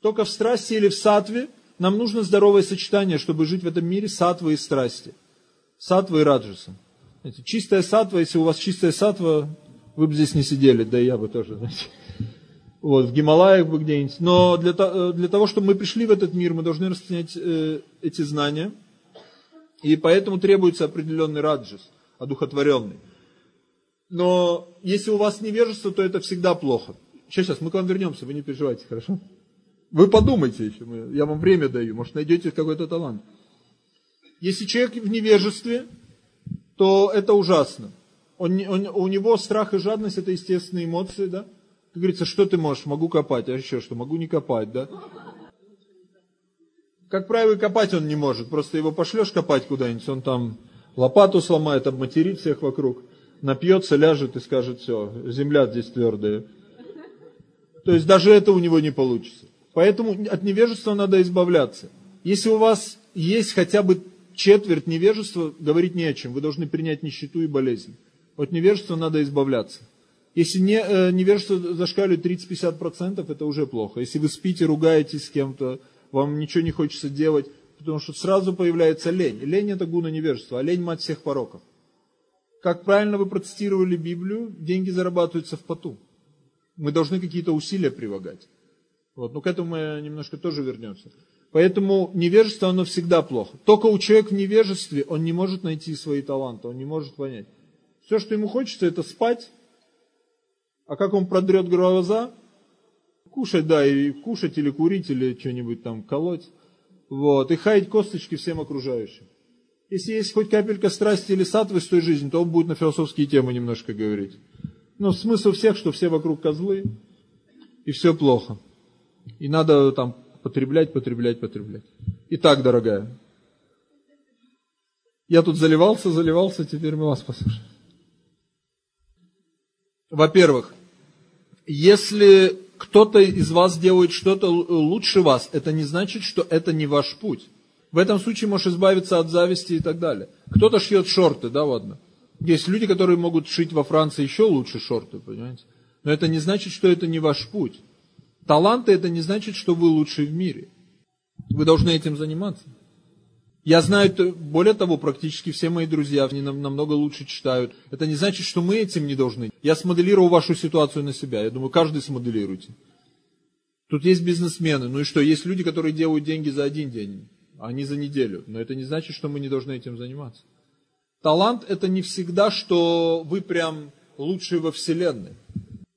Только в страсти или в сатве нам нужно здоровое сочетание, чтобы жить в этом мире сатвы и страсти. Сатвы и раджаса. Знаете, чистая сатва, если у вас чистая сатва, вы бы здесь не сидели, да и я бы тоже, знаете. Вот, в Гималаях бы где-нибудь. Но для, э, для того, чтобы мы пришли в этот мир, мы должны распространять э, эти знания – и поэтому требуется определенный раджас, одухотворенный. Но если у вас невежество, то это всегда плохо. Сейчас, сейчас, мы к вам вернемся, вы не переживайте, хорошо? Вы подумайте еще, я вам время даю, может найдете какой-то талант. Если человек в невежестве, то это ужасно. Он, он, у него страх и жадность это естественные эмоции, да? Как говорится, что ты можешь? Могу копать, а еще что? Могу не копать, да? Как правило, копать он не может. Просто его пошлешь копать куда-нибудь, он там лопату сломает, обматерит всех вокруг, напьется, ляжет и скажет, все, земля здесь твердая. То есть даже это у него не получится. Поэтому от невежества надо избавляться. Если у вас есть хотя бы четверть невежества, говорить не о чем. Вы должны принять нищету и болезнь. От невежества надо избавляться. Если не, э, невежество зашкаливает 30-50%, это уже плохо. Если вы спите, ругаетесь с кем-то, вам ничего не хочется делать, потому что сразу появляется лень. Лень это гуна невежества, а лень мать всех пороков. Как правильно вы процитировали Библию, деньги зарабатываются в поту. Мы должны какие-то усилия прилагать. Вот, но к этому мы немножко тоже вернемся. Поэтому невежество, оно всегда плохо. Только у человека в невежестве, он не может найти свои таланты, он не может понять. Все, что ему хочется, это спать. А как он продрет глаза, Кушать, да, и кушать или курить, или что-нибудь там колоть. Вот, и хаять косточки всем окружающим. Если есть хоть капелька страсти или сатвы с той жизни, то он будет на философские темы немножко говорить. Но смысл всех, что все вокруг козлы, и все плохо. И надо там потреблять, потреблять, потреблять. Итак, дорогая, я тут заливался, заливался, теперь мы вас послушаем. Во-первых, если кто-то из вас делает что-то лучше вас, это не значит, что это не ваш путь. В этом случае можешь избавиться от зависти и так далее. Кто-то шьет шорты, да, ладно. Есть люди, которые могут шить во Франции еще лучше шорты, понимаете. Но это не значит, что это не ваш путь. Таланты это не значит, что вы лучший в мире. Вы должны этим заниматься. Я знаю, более того, практически все мои друзья, они намного лучше читают. Это не значит, что мы этим не должны. Я смоделировал вашу ситуацию на себя. Я думаю, каждый смоделируйте. Тут есть бизнесмены. Ну и что, есть люди, которые делают деньги за один день, а не за неделю. Но это не значит, что мы не должны этим заниматься. Талант это не всегда, что вы прям лучшие во вселенной.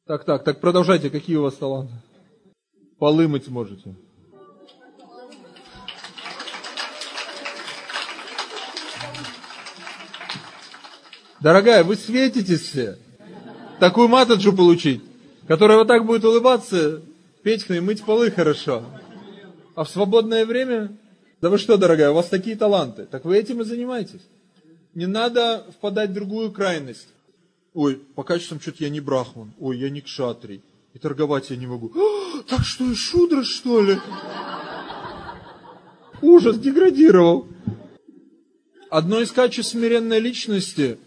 Так, так, так продолжайте, какие у вас таланты? Полы мыть можете. Дорогая, вы светитесь все. Такую матаджу получить, которая вот так будет улыбаться, петь и мыть полы хорошо. А в свободное время, да вы что, дорогая, у вас такие таланты, так вы этим и занимаетесь. Не надо впадать в другую крайность. Ой, по качествам что-то я не брахман. Ой, я не кшатрий. И торговать я не могу. «А, так что и шудра, что ли? Ужас, деградировал. Одно из качеств смиренной личности,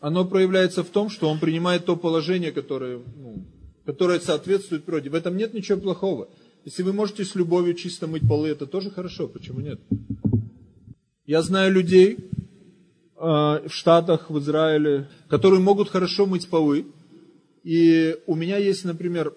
оно проявляется в том, что он принимает то положение, которое, ну, которое соответствует природе. В этом нет ничего плохого. Если вы можете с любовью чисто мыть полы, это тоже хорошо. Почему нет? Я знаю людей э, в Штатах, в Израиле, которые могут хорошо мыть полы. И у меня есть, например,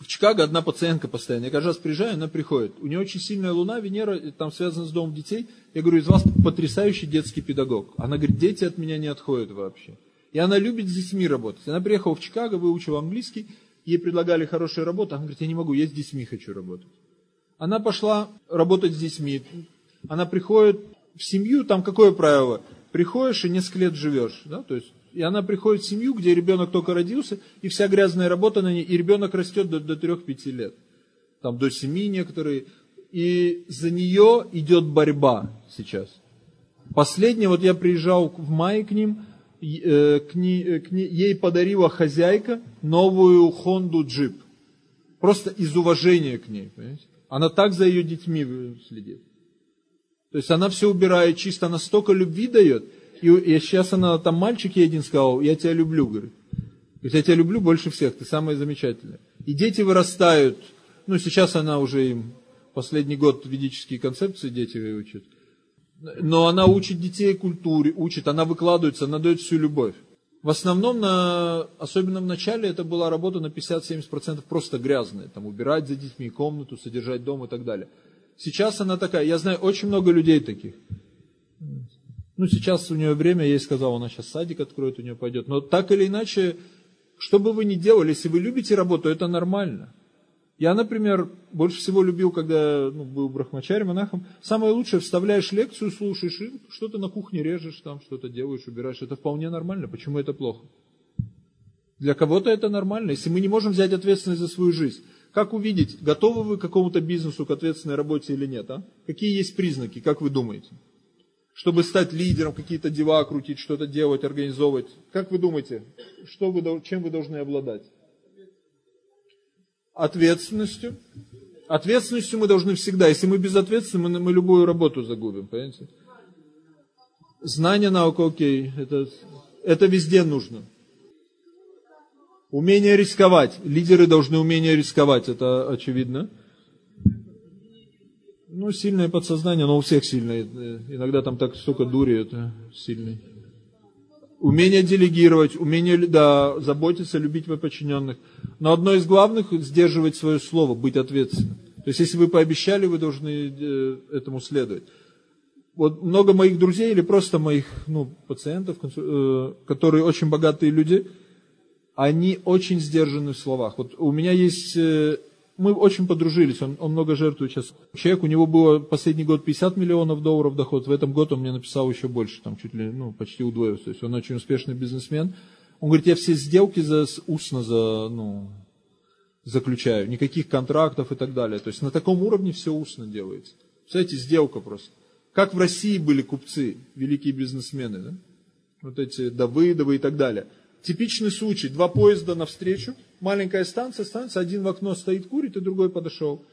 в Чикаго одна пациентка постоянно. Я каждый раз приезжаю, она приходит. У нее очень сильная луна, Венера, там связана с домом детей. Я говорю, из вас потрясающий детский педагог. Она говорит, дети от меня не отходят вообще. И она любит с детьми работать. Она приехала в Чикаго, выучила английский, ей предлагали хорошую работу. Она говорит, я не могу, я с детьми хочу работать. Она пошла работать с детьми. Она приходит, в семью там какое правило? Приходишь и несколько лет живешь. Да? То есть, и она приходит в семью, где ребенок только родился, и вся грязная работа на ней, и ребенок растет до, до 3-5 лет. Там до 7 некоторые. И за нее идет борьба сейчас. Последнее, вот я приезжал в мае к ним, э, к ней, э, к ней, ей подарила хозяйка новую Хонду джип. Просто из уважения к ней. Понимаете? Она так за ее детьми следит. То есть она все убирает чисто, она столько любви дает. И, и сейчас она, там мальчик ей один сказал, я тебя люблю, говорит. Говорит, я тебя люблю больше всех, ты самая замечательная. И дети вырастают, ну сейчас она уже им, последний год ведические концепции дети учат. Но она учит детей культуре, учит, она выкладывается, она дает всю любовь. В основном, на, особенно в начале, это была работа на 50-70% просто грязная. Там убирать за детьми комнату, содержать дом и так далее. Сейчас она такая, я знаю очень много людей таких. Ну, сейчас у нее время, я ей сказал, она сейчас садик откроет, у нее пойдет. Но так или иначе, что бы вы ни делали, если вы любите работу, это нормально. Я, например, больше всего любил, когда ну, был брахмачарем, монахом. Самое лучшее, вставляешь лекцию, слушаешь, и что-то на кухне режешь, там что-то делаешь, убираешь. Это вполне нормально. Почему это плохо? Для кого-то это нормально. Если мы не можем взять ответственность за свою жизнь, как увидеть, готовы вы к какому-то бизнесу, к ответственной работе или нет? А? Какие есть признаки, как вы думаете? Чтобы стать лидером, какие-то дела крутить, что-то делать, организовывать. Как вы думаете, что вы, чем вы должны обладать? Ответственностью. Ответственностью мы должны всегда. Если мы безответственны, мы, мы любую работу загубим, понимаете? Знание, наука, окей, это, это везде нужно. Умение рисковать. Лидеры должны умение рисковать, это очевидно. Ну, сильное подсознание, но у всех сильное. Иногда там так столько дури, это сильный. Умение делегировать, умение да, заботиться, любить подчиненных. Но одно из главных – сдерживать свое слово, быть ответственным. То есть, если вы пообещали, вы должны э, этому следовать. Вот много моих друзей или просто моих ну, пациентов, э, которые очень богатые люди – они очень сдержаны в словах. Вот у меня есть, э, мы очень подружились, он, он много жертвует сейчас. Человек, у него было последний год 50 миллионов долларов доход, в этом году он мне написал еще больше, там чуть ли, ну, почти удвоился. То есть он очень успешный бизнесмен. Он говорит, я все сделки за, устно за, ну, заключаю, никаких контрактов и так далее. То есть на таком уровне все устно делается. Представляете, сделка просто. Как в России были купцы, великие бизнесмены, да? Вот эти Давыдовы и так далее. Типичный случай. Два поезда навстречу, маленькая станция, станция, один в окно стоит, курит, и другой подошел.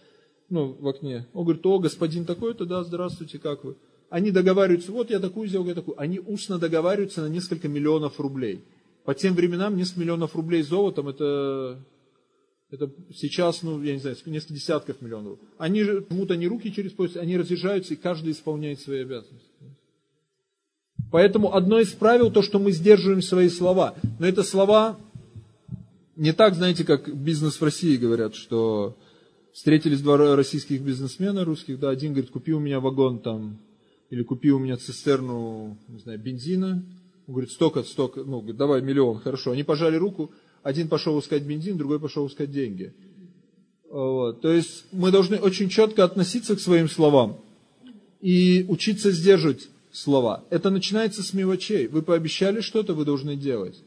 Ну, в окне. Он говорит, о, господин такой-то, да, здравствуйте, как вы? Они договариваются, вот я такую сделал, я такую. Они устно договариваются на несколько миллионов рублей. По тем временам несколько миллионов рублей золотом, это, это сейчас, ну, я не знаю, несколько десятков миллионов. Они же, кому-то не руки через поезд, они разъезжаются, и каждый исполняет свои обязанности. Поэтому одно из правил то, что мы сдерживаем свои слова. Но это слова не так, знаете, как бизнес в России говорят, что встретились два российских бизнесмена русских, да, один говорит, купи у меня вагон там, или купи у меня цистерну, не знаю, бензина. Он говорит, столько, столько, ну, говорит, давай миллион, хорошо. Они пожали руку, один пошел искать бензин, другой пошел искать деньги. Вот. То есть мы должны очень четко относиться к своим словам и учиться сдерживать слова. Это начинается с мелочей. Вы пообещали что-то, вы должны делать.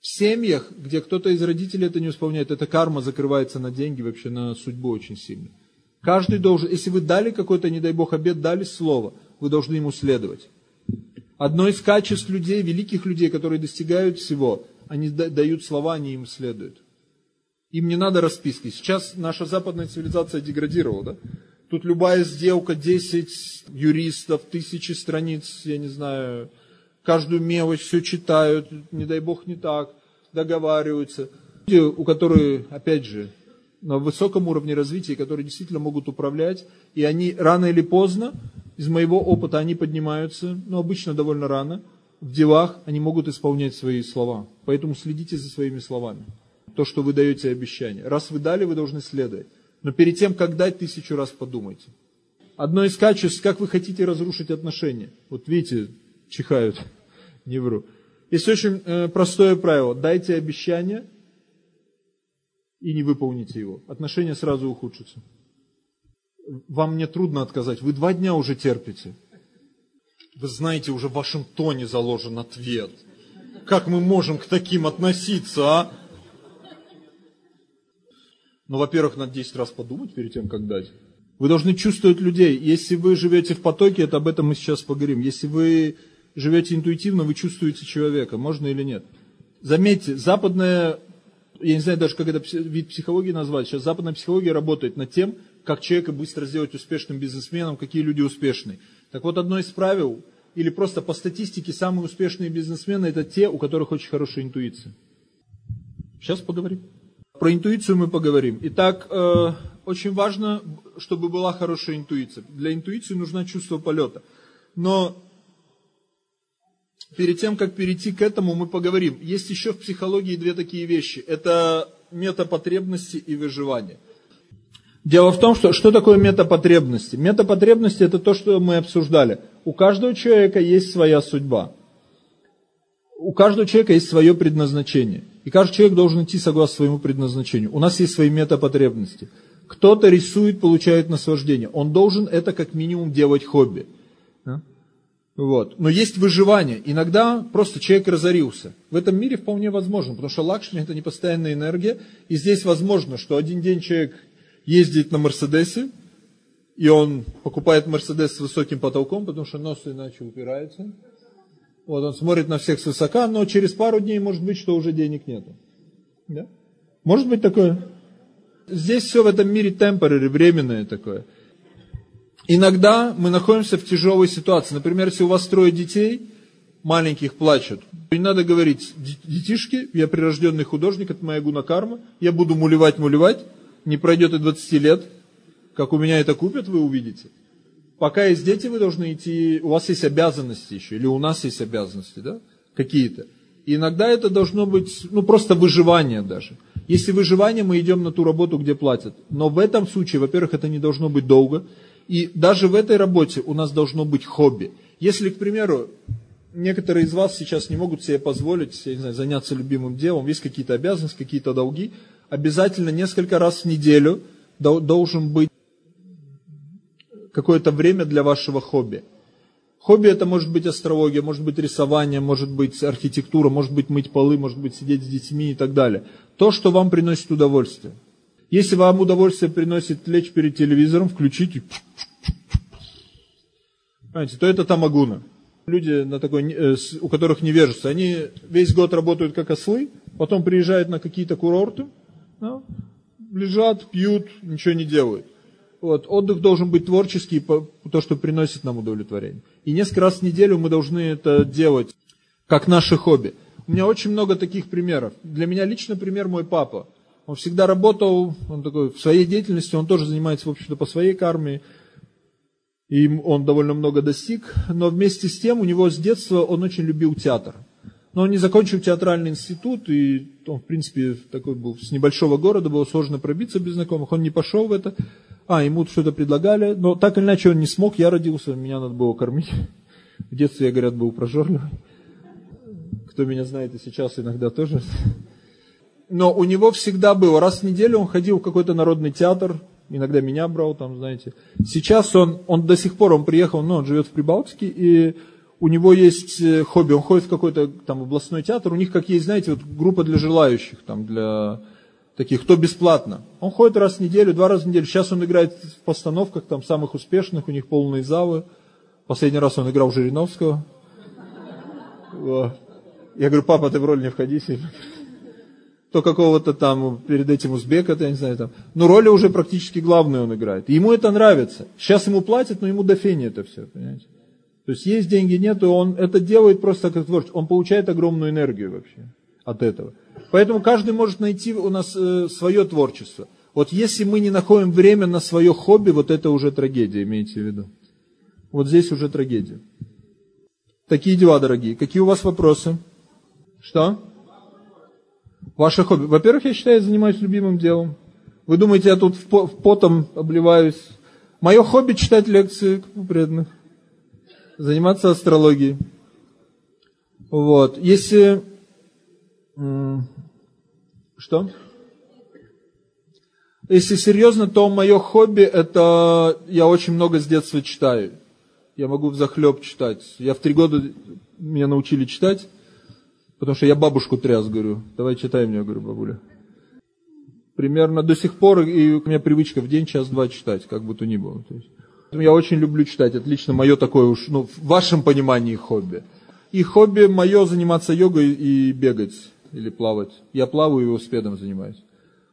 В семьях, где кто-то из родителей это не исполняет, эта карма закрывается на деньги, вообще на судьбу очень сильно. Каждый должен, если вы дали какой-то, не дай бог, обед, дали слово, вы должны ему следовать. Одно из качеств людей, великих людей, которые достигают всего, они дают слова, они им следуют. Им не надо расписки. Сейчас наша западная цивилизация деградировала, да? Тут любая сделка, 10 юристов, тысячи страниц, я не знаю, каждую мелочь все читают, не дай бог не так, договариваются. Люди, у которых, опять же, на высоком уровне развития, которые действительно могут управлять, и они рано или поздно, из моего опыта, они поднимаются, но обычно довольно рано, в делах они могут исполнять свои слова. Поэтому следите за своими словами. То, что вы даете обещание. Раз вы дали, вы должны следовать. Но перед тем, как дать, тысячу раз подумайте. Одно из качеств, как вы хотите разрушить отношения. Вот видите, чихают, не вру. Есть очень э, простое правило. Дайте обещание и не выполните его. Отношения сразу ухудшатся. Вам не трудно отказать. Вы два дня уже терпите. Вы знаете, уже в вашем тоне заложен ответ. Как мы можем к таким относиться, а? Ну, во-первых, надо 10 раз подумать перед тем, как дать. Вы должны чувствовать людей. Если вы живете в потоке, это об этом мы сейчас поговорим. Если вы живете интуитивно, вы чувствуете человека, можно или нет. Заметьте, западная, я не знаю даже, как это вид психологии назвать, сейчас западная психология работает над тем, как человека быстро сделать успешным бизнесменом, какие люди успешные. Так вот, одно из правил, или просто по статистике, самые успешные бизнесмены, это те, у которых очень хорошая интуиция. Сейчас поговорим. Про интуицию мы поговорим. Итак, э, очень важно, чтобы была хорошая интуиция. Для интуиции нужно чувство полета. Но перед тем, как перейти к этому, мы поговорим. Есть еще в психологии две такие вещи. Это метапотребности и выживание. Дело в том, что что такое метапотребности? Метапотребности это то, что мы обсуждали. У каждого человека есть своя судьба. У каждого человека есть свое предназначение. И каждый человек должен идти согласно своему предназначению. У нас есть свои метапотребности. Кто-то рисует, получает наслаждение. Он должен это как минимум делать хобби. Вот. Но есть выживание. Иногда просто человек разорился. В этом мире вполне возможно, потому что лакшми это не постоянная энергия. И здесь возможно, что один день человек ездит на Мерседесе, и он покупает Мерседес с высоким потолком, потому что нос иначе упирается. Вот он смотрит на всех свысока, но через пару дней может быть, что уже денег нету. Да? Может быть такое? Здесь все в этом мире temporary, временное такое. Иногда мы находимся в тяжелой ситуации. Например, если у вас трое детей, маленьких плачут. И надо говорить, детишки, я прирожденный художник, это моя гуна-карма, я буду мулевать, мулевать, не пройдет и 20 лет, как у меня это купят, вы увидите. Пока есть дети, вы должны идти, у вас есть обязанности еще, или у нас есть обязанности, да, какие-то. Иногда это должно быть, ну, просто выживание даже. Если выживание, мы идем на ту работу, где платят. Но в этом случае, во-первых, это не должно быть долго. И даже в этой работе у нас должно быть хобби. Если, к примеру, некоторые из вас сейчас не могут себе позволить, я не знаю, заняться любимым делом, есть какие-то обязанности, какие-то долги, обязательно несколько раз в неделю должен быть какое-то время для вашего хобби. Хобби это может быть астрология, может быть рисование, может быть архитектура, может быть мыть полы, может быть сидеть с детьми и так далее. То, что вам приносит удовольствие. Если вам удовольствие приносит лечь перед телевизором, включить, понимаете, то это тамагуна. Люди, на такой, э, у которых невежество, они весь год работают как ослы, потом приезжают на какие-то курорты, да, лежат, пьют, ничего не делают. Вот, отдых должен быть творческий, то, что приносит нам удовлетворение. И несколько раз в неделю мы должны это делать, как наше хобби. У меня очень много таких примеров. Для меня лично пример мой папа. Он всегда работал, он такой, в своей деятельности, он тоже занимается, в общем-то, по своей карме. И он довольно много достиг. Но вместе с тем, у него с детства он очень любил театр. Но он не закончил театральный институт, и он, в принципе, такой был с небольшого города, было сложно пробиться без знакомых. Он не пошел в это. А, ему что-то предлагали, но так или иначе он не смог, я родился, меня надо было кормить. В детстве, я, говорят, был прожорливый. Кто меня знает и сейчас иногда тоже. Но у него всегда было, раз в неделю он ходил в какой-то народный театр, иногда меня брал там, знаете. Сейчас он, он до сих пор, он приехал, ну, он живет в Прибалтике, и у него есть э, хобби, он ходит в какой-то там областной театр, у них, как есть, знаете, вот группа для желающих, там, для таких, кто бесплатно. Он ходит раз в неделю, два раза в неделю. Сейчас он играет в постановках там самых успешных, у них полные залы. Последний раз он играл Жириновского. Я говорю, папа, ты в роль не входи сильно. То какого-то там, перед этим узбека, я не знаю, там. Но роли уже практически главную он играет. ему это нравится. Сейчас ему платят, но ему до фени это все, понимаете. То есть есть деньги, нет, и он это делает просто как творчество. Он получает огромную энергию вообще от этого. Поэтому каждый может найти у нас э, свое творчество. Вот если мы не находим время на свое хобби, вот это уже трагедия, имейте в виду. Вот здесь уже трагедия. Такие дела, дорогие. Какие у вас вопросы? Что? Ваше хобби. Во-первых, я считаю, я занимаюсь любимым делом. Вы думаете, я тут в потом обливаюсь? Мое хобби читать лекции, преданных. Заниматься астрологией. Вот. Если... Что? Если серьезно, то мое хобби это я очень много с детства читаю. Я могу в захлеб читать. Я в три года меня научили читать. Потому что я бабушку тряс, говорю, давай читай мне, говорю, бабуля. Примерно до сих пор, и у меня привычка в день час-два читать, как бы то ни было. То есть, я очень люблю читать, отлично, мое такое уж, ну, в вашем понимании хобби. И хобби мое заниматься йогой и бегать или плавать. Я плаваю и велосипедом занимаюсь.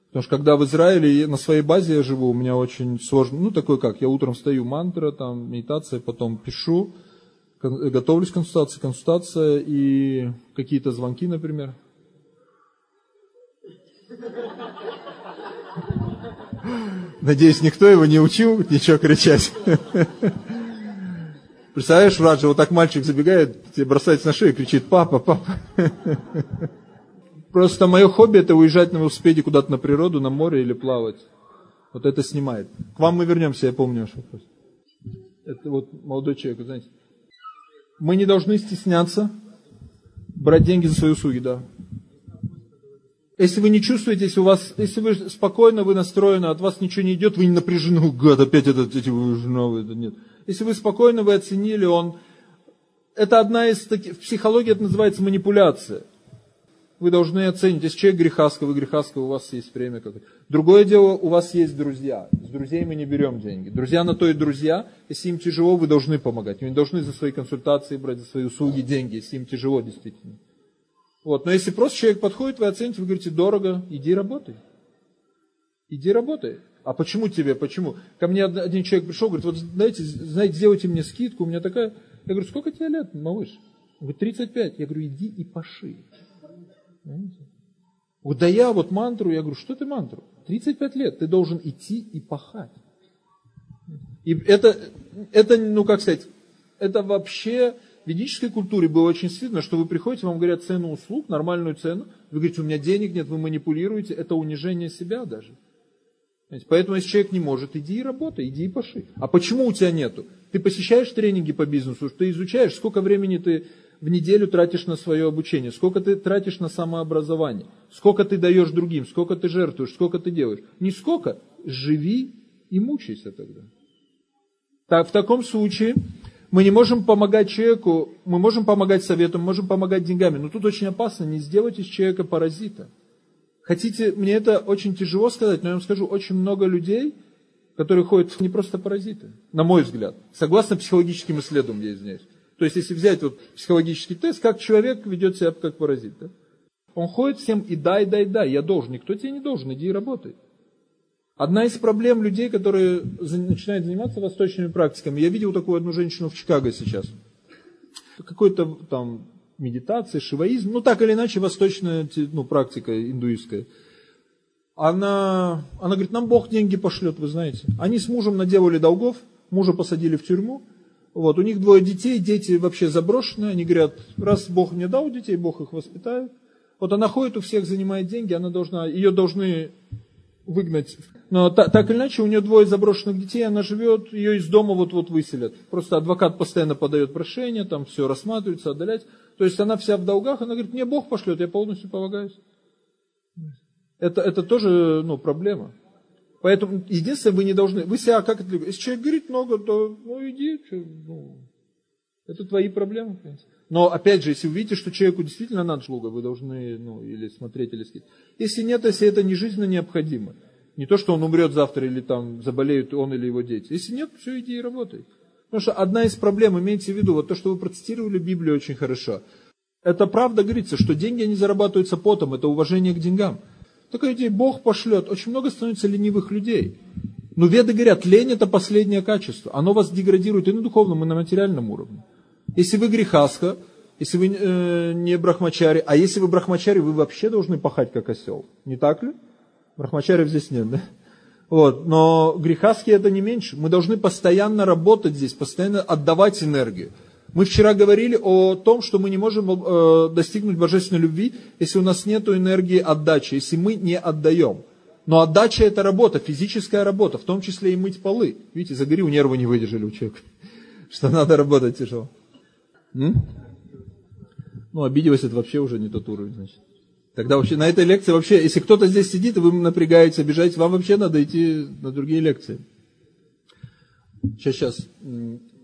Потому что когда в Израиле, на своей базе я живу, у меня очень сложно, ну такой как, я утром встаю, мантра, там, медитация, потом пишу, готовлюсь к консультации, консультация и какие-то звонки, например. Надеюсь, никто его не учил ничего кричать. Представляешь, Раджа, вот так мальчик забегает, тебе бросается на шею и кричит, папа, папа. Просто мое хобби это уезжать на велосипеде куда-то на природу, на море или плавать. Вот это снимает. К вам мы вернемся, я помню ваш вопрос. Это вот молодой человек, знаете. Мы не должны стесняться брать деньги за свои услуги, да. Если вы не чувствуете, если у вас, если вы спокойно, вы настроены, от вас ничего не идет, вы не напряжены, гад, опять этот, эти новые, это нет. Если вы спокойно, вы оценили, он, это одна из таких, в психологии это называется манипуляция вы должны оценить. Если человек грехаска, вы у вас есть время какое-то. Другое дело, у вас есть друзья. С друзей мы не берем деньги. Друзья на то и друзья. Если им тяжело, вы должны помогать. Вы не должны за свои консультации брать, за свои услуги деньги, если им тяжело действительно. Вот. Но если просто человек подходит, вы оцените, вы говорите, дорого, иди работай. Иди работай. А почему тебе, почему? Ко мне один человек пришел, говорит, вот знаете, знаете, сделайте мне скидку, у меня такая... Я говорю, сколько тебе лет, малыш? Он говорит, 35. Я говорю, иди и поши. Понимаете? Вот да я вот мантру, я говорю, что ты мантру? 35 лет, ты должен идти и пахать. И это, это, ну как сказать, это вообще в ведической культуре было очень стыдно, что вы приходите, вам говорят цену услуг, нормальную цену, вы говорите, у меня денег нет, вы манипулируете, это унижение себя даже. Поэтому если человек не может, иди и работай, иди и поши. А почему у тебя нету? Ты посещаешь тренинги по бизнесу, ты изучаешь, сколько времени ты в неделю тратишь на свое обучение, сколько ты тратишь на самообразование, сколько ты даешь другим, сколько ты жертвуешь, сколько ты делаешь. Не сколько, живи и мучайся тогда. Так, в таком случае мы не можем помогать человеку, мы можем помогать советом, можем помогать деньгами, но тут очень опасно не сделать из человека паразита. Хотите, мне это очень тяжело сказать, но я вам скажу, очень много людей, которые ходят не просто паразиты, на мой взгляд, согласно психологическим исследованиям, я извиняюсь. То есть, если взять вот психологический тест, как человек ведет себя как паразит. Да? Он ходит всем и дай, дай, дай, я должен. Никто тебе не должен, иди и работай. Одна из проблем людей, которые начинают заниматься восточными практиками, я видел такую одну женщину в Чикаго сейчас. Какой-то там медитация, шиваизм, ну так или иначе восточная ну, практика индуистская. Она, она говорит, нам Бог деньги пошлет, вы знаете. Они с мужем наделали долгов, мужа посадили в тюрьму, вот, у них двое детей, дети вообще заброшенные, они говорят, раз Бог мне дал детей, Бог их воспитает. Вот она ходит, у всех занимает деньги, она должна, ее должны выгнать. Но так, так или иначе, у нее двое заброшенных детей, она живет, ее из дома вот-вот выселят. Просто адвокат постоянно подает прошение, там все рассматривается, отдалять. То есть она вся в долгах, она говорит, мне Бог пошлет, я полностью полагаюсь. Это, это тоже ну, проблема. Поэтому единственное, вы не должны, вы себя как это, если человек говорит много, то ну иди, что, ну, это твои проблемы. Но опять же, если вы видите, что человеку действительно надо услуга, вы должны, ну, или смотреть, или сказать. Если нет, если это не жизненно необходимо, не то, что он умрет завтра или там заболеют он или его дети. Если нет, все, иди и работай. Потому что одна из проблем, имейте в виду, вот то, что вы процитировали Библию очень хорошо. Это правда говорится, что деньги они зарабатываются потом, это уважение к деньгам. Такая идея, Бог пошлет. Очень много становится ленивых людей. Но веды говорят, лень это последнее качество. Оно вас деградирует и на духовном, и на материальном уровне. Если вы грехаска, если вы э, не брахмачари, а если вы брахмачари, вы вообще должны пахать как осел. Не так ли? Брахмачари здесь нет, да? Вот, но грехаски это не меньше. Мы должны постоянно работать здесь, постоянно отдавать энергию. Мы вчера говорили о том, что мы не можем э, достигнуть божественной любви, если у нас нет энергии отдачи, если мы не отдаем. Но отдача это работа, физическая работа, в том числе и мыть полы. Видите, загорел, нервы не выдержали у человека, что надо работать тяжело. М? Ну, обиделась это вообще уже не тот уровень, значит. Тогда вообще на этой лекции вообще, если кто-то здесь сидит, и вы напрягаетесь, обижаетесь, вам вообще надо идти на другие лекции. Сейчас, сейчас.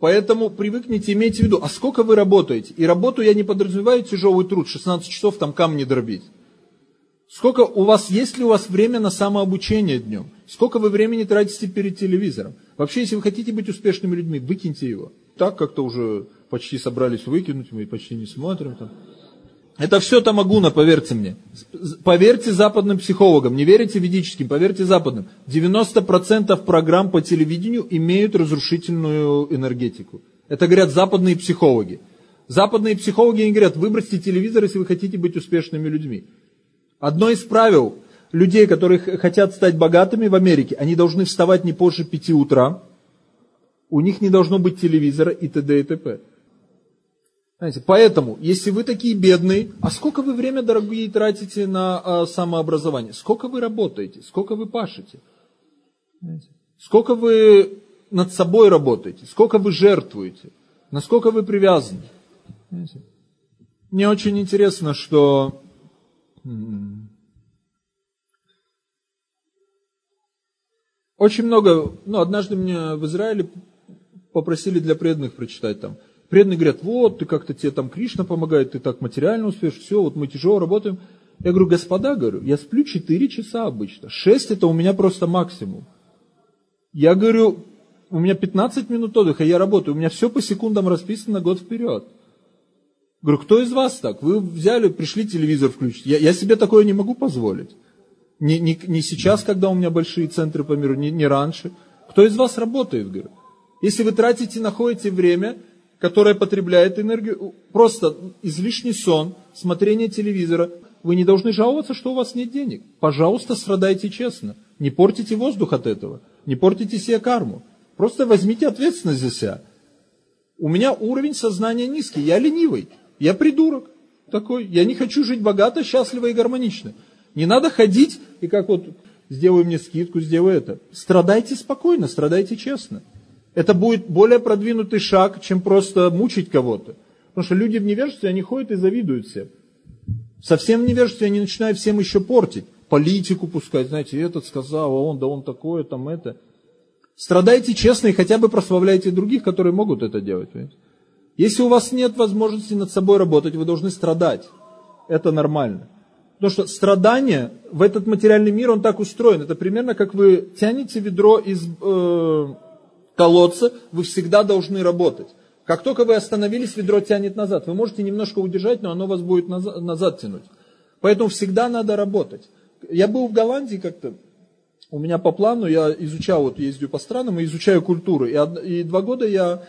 Поэтому привыкните, имейте в виду, а сколько вы работаете? И работу я не подразумеваю тяжелый труд, 16 часов там камни дробить. Сколько у вас, есть ли у вас время на самообучение днем? Сколько вы времени тратите перед телевизором? Вообще, если вы хотите быть успешными людьми, выкиньте его. Так как-то уже почти собрались выкинуть, мы почти не смотрим там. Это все тамагуна, поверьте мне. Поверьте западным психологам, не верите ведическим, поверьте западным. 90% программ по телевидению имеют разрушительную энергетику. Это говорят западные психологи. Западные психологи говорят, выбросьте телевизор, если вы хотите быть успешными людьми. Одно из правил людей, которые хотят стать богатыми в Америке, они должны вставать не позже 5 утра, у них не должно быть телевизора и т.д. и т.п. Знаете, поэтому, если вы такие бедные, а сколько вы время, дорогие, тратите на а, самообразование? Сколько вы работаете? Сколько вы пашете? Знаете, сколько вы над собой работаете? Сколько вы жертвуете? Насколько вы привязаны? Знаете, мне очень интересно, что очень много, ну, однажды мне в Израиле попросили для преданных прочитать там Преданные говорят, вот, ты как-то тебе там Кришна помогает, ты так материально успеешь, все, вот мы тяжело работаем. Я говорю, господа, говорю, я сплю 4 часа обычно, 6 это у меня просто максимум. Я говорю, у меня 15 минут отдыха, я работаю, у меня все по секундам расписано год вперед. Говорю, кто из вас так? Вы взяли, пришли телевизор включить. Я, я себе такое не могу позволить. Не, не, не сейчас, когда у меня большие центры по миру, не, не раньше. Кто из вас работает? Говорю. Если вы тратите, находите время, которая потребляет энергию, просто излишний сон, смотрение телевизора, вы не должны жаловаться, что у вас нет денег. Пожалуйста, страдайте честно. Не портите воздух от этого. Не портите себе карму. Просто возьмите ответственность за себя. У меня уровень сознания низкий. Я ленивый. Я придурок такой. Я не хочу жить богато, счастливо и гармонично. Не надо ходить и как вот сделай мне скидку, сделай это. Страдайте спокойно, страдайте честно. Это будет более продвинутый шаг, чем просто мучить кого-то. Потому что люди в невежестве, они ходят и завидуют всем. Совсем в невежестве они начинают всем еще портить. Политику пускать, знаете, этот сказал, а он, да он такое, там это. Страдайте честно и хотя бы прославляйте других, которые могут это делать. Понимаете? Если у вас нет возможности над собой работать, вы должны страдать. Это нормально. Потому что страдание в этот материальный мир, он так устроен. Это примерно как вы тянете ведро из... Э, колодца, вы всегда должны работать. Как только вы остановились, ведро тянет назад. Вы можете немножко удержать, но оно вас будет назад, назад тянуть. Поэтому всегда надо работать. Я был в Голландии как-то, у меня по плану, я изучал, вот ездю по странам и изучаю культуру. И, и два года я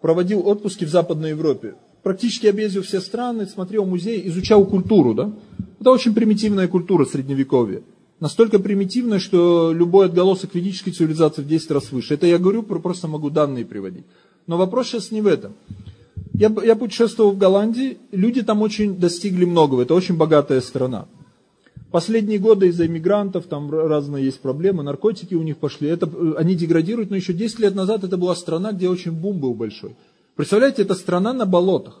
проводил отпуски в Западной Европе. Практически объездил все страны, смотрел музеи, изучал культуру. Да? Это очень примитивная культура средневековья настолько примитивно, что любой отголосок ведической цивилизации в 10 раз выше. Это я говорю, просто могу данные приводить. Но вопрос сейчас не в этом. Я, я путешествовал в Голландии, люди там очень достигли многого, это очень богатая страна. Последние годы из-за иммигрантов, там разные есть проблемы, наркотики у них пошли, это, э, они деградируют, но еще 10 лет назад это была страна, где очень бум был большой. Представляете, это страна на болотах.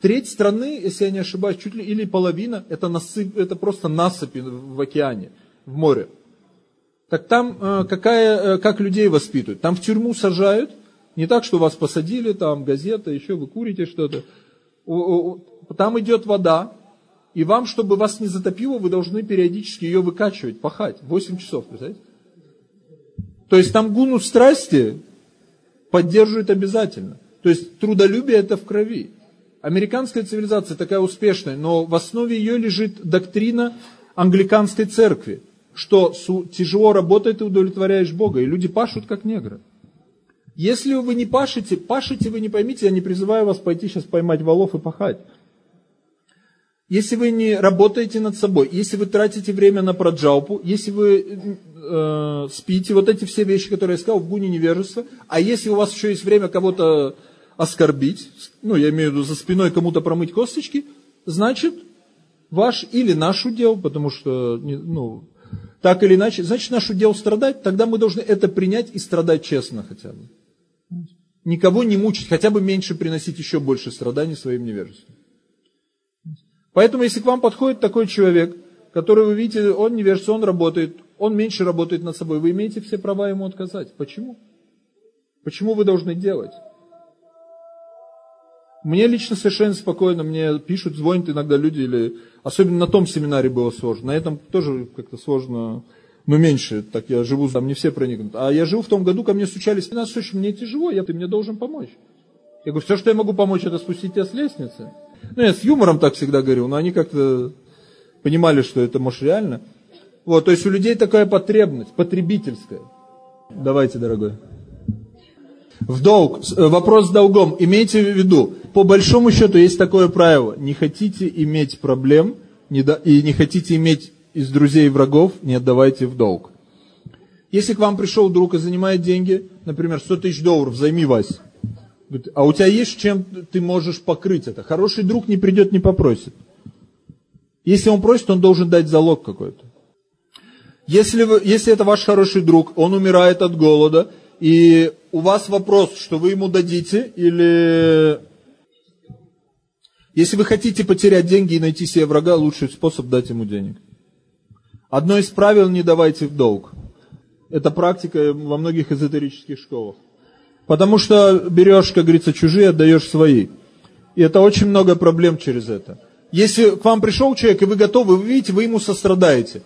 Треть страны, если я не ошибаюсь, чуть ли или половина, это, насып, это просто насыпи в океане в море. Так там э, какая, э, как людей воспитывают? Там в тюрьму сажают, не так, что вас посадили, там газета, еще вы курите что-то. Там идет вода, и вам, чтобы вас не затопило, вы должны периодически ее выкачивать, пахать. 8 часов, представляете? То есть там гуну страсти поддерживают обязательно. То есть трудолюбие это в крови. Американская цивилизация такая успешная, но в основе ее лежит доктрина англиканской церкви, что тяжело работает и удовлетворяешь Бога, и люди пашут как негры. Если вы не пашете, пашете вы не поймите, я не призываю вас пойти сейчас поймать валов и пахать. Если вы не работаете над собой, если вы тратите время на проджалпу, если вы э, спите, вот эти все вещи, которые я сказал, в гуне невежества, а если у вас еще есть время кого-то оскорбить, ну, я имею в виду за спиной кому-то промыть косточки, значит, ваш или наш удел, потому что, ну, так или иначе, значит, наш удел страдать, тогда мы должны это принять и страдать честно хотя бы. Никого не мучить, хотя бы меньше приносить еще больше страданий своим невежеством. Поэтому, если к вам подходит такой человек, который вы видите, он невежество, он работает, он меньше работает над собой, вы имеете все права ему отказать. Почему? Почему вы должны делать? Мне лично совершенно спокойно, мне пишут, звонят иногда люди, или особенно на том семинаре было сложно, на этом тоже как-то сложно, но меньше, так я живу, там не все проникнут. А я жил в том году, ко мне стучались, слушай, мне тяжело, я, ты мне должен помочь. Я говорю, все, что я могу помочь, это спустить тебя с лестницы. Ну, я с юмором так всегда говорил, но они как-то понимали, что это, может, реально. Вот, то есть у людей такая потребность, потребительская. Давайте, дорогой. В долг, э, вопрос с долгом. Имейте в виду, по большому счету есть такое правило. Не хотите иметь проблем не до, и не хотите иметь из друзей и врагов, не отдавайте в долг. Если к вам пришел друг и занимает деньги, например, 100 тысяч долларов, займи Вась. А у тебя есть чем ты можешь покрыть это? Хороший друг не придет, не попросит. Если он просит, он должен дать залог какой-то. Если, если это ваш хороший друг, он умирает от голода, и у вас вопрос, что вы ему дадите, или... Если вы хотите потерять деньги и найти себе врага, лучший способ дать ему денег. Одно из правил не давайте в долг. Это практика во многих эзотерических школах. Потому что берешь, как говорится, чужие, отдаешь свои. И это очень много проблем через это. Если к вам пришел человек, и вы готовы, вы видите, вы ему сострадаете.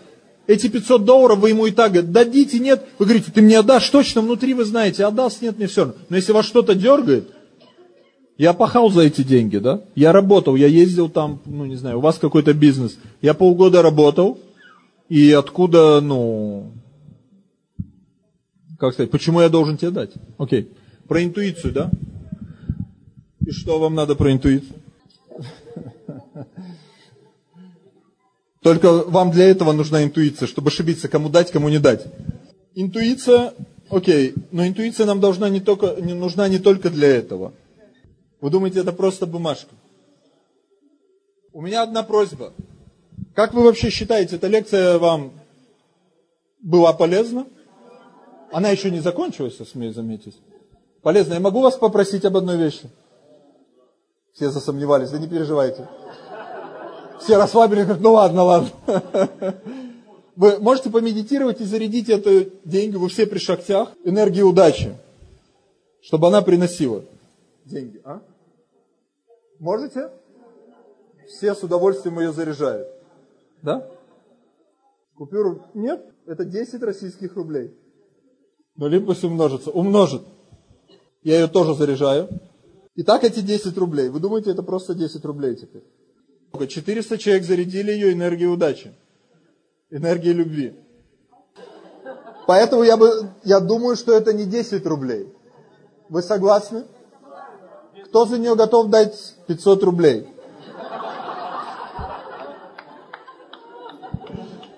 Эти 500 долларов вы ему и так дадите, нет. Вы говорите, ты мне отдашь, точно внутри вы знаете, отдаст, нет, мне все равно. Но если вас что-то дергает, я пахал за эти деньги, да? Я работал, я ездил там, ну не знаю, у вас какой-то бизнес. Я полгода работал, и откуда, ну, как сказать, почему я должен тебе дать? Окей. Про интуицию, да? И что вам надо про интуицию? Только вам для этого нужна интуиция, чтобы ошибиться, кому дать, кому не дать. Интуиция, окей, но интуиция нам должна не только, не нужна не только для этого. Вы думаете, это просто бумажка? У меня одна просьба. Как вы вообще считаете, эта лекция вам была полезна? Она еще не закончилась, смею заметить. Полезно. Я могу вас попросить об одной вещи? Все засомневались, да не переживайте. Все расслабились, говорят, ну ладно, ладно. Вы можете помедитировать и зарядить эту деньги, вы все при шахтях, энергии удачи, чтобы она приносила деньги. А? Можете? Все с удовольствием ее заряжают. Да? Купюру нет, это 10 российских рублей. Но либо пусть умножится. Умножит я ее тоже заряжаю. И так эти 10 рублей. Вы думаете, это просто 10 рублей теперь? 400 человек зарядили ее энергией удачи, энергией любви. Поэтому я, бы, я думаю, что это не 10 рублей. Вы согласны? Кто за нее готов дать 500 рублей?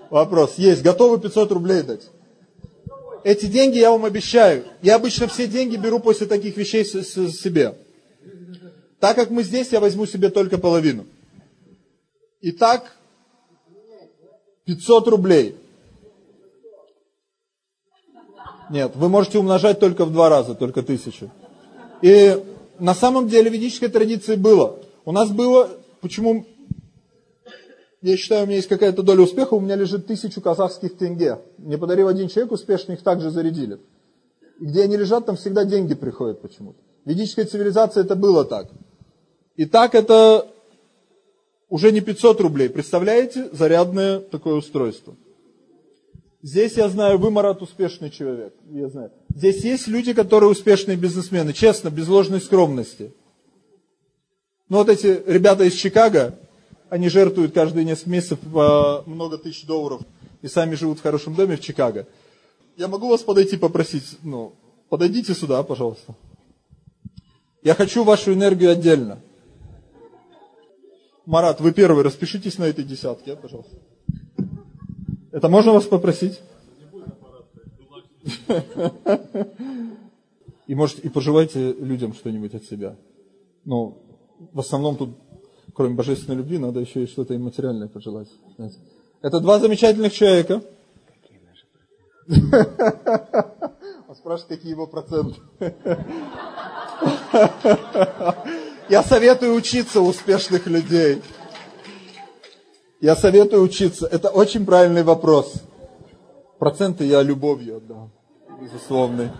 Вопрос. Есть. Готовы 500 рублей дать? эти деньги я вам обещаю. Я обычно все деньги беру после таких вещей с, с, себе. Так как мы здесь, я возьму себе только половину. Итак, 500 рублей. Нет, вы можете умножать только в два раза, только тысячу. И на самом деле в ведической традиции было. У нас было, почему я считаю, у меня есть какая-то доля успеха, у меня лежит тысячу казахских тенге. Мне подарил один человек, успешно их также зарядили. Где они лежат, там всегда деньги приходят почему-то. В ведической цивилизации это было так. И так это уже не 500 рублей. Представляете, зарядное такое устройство. Здесь, я знаю, вы, Марат, успешный человек. Я знаю. Здесь есть люди, которые успешные бизнесмены. Честно, без ложной скромности. Ну вот эти ребята из Чикаго, они жертвуют каждые несколько месяцев по много тысяч долларов и сами живут в хорошем доме в Чикаго. Я могу вас подойти попросить, ну, подойдите сюда, пожалуйста. Я хочу вашу энергию отдельно. Марат, вы первый, распишитесь на этой десятке, пожалуйста. Это можно вас попросить? И может и пожелайте людям что-нибудь от себя. Но в основном тут, кроме божественной любви, надо еще и что-то и материальное пожелать. Это два замечательных человека. Он спрашивает, какие его проценты. Я советую учиться у успешных людей. Я советую учиться. Это очень правильный вопрос. Проценты я любовью отдам, безусловно.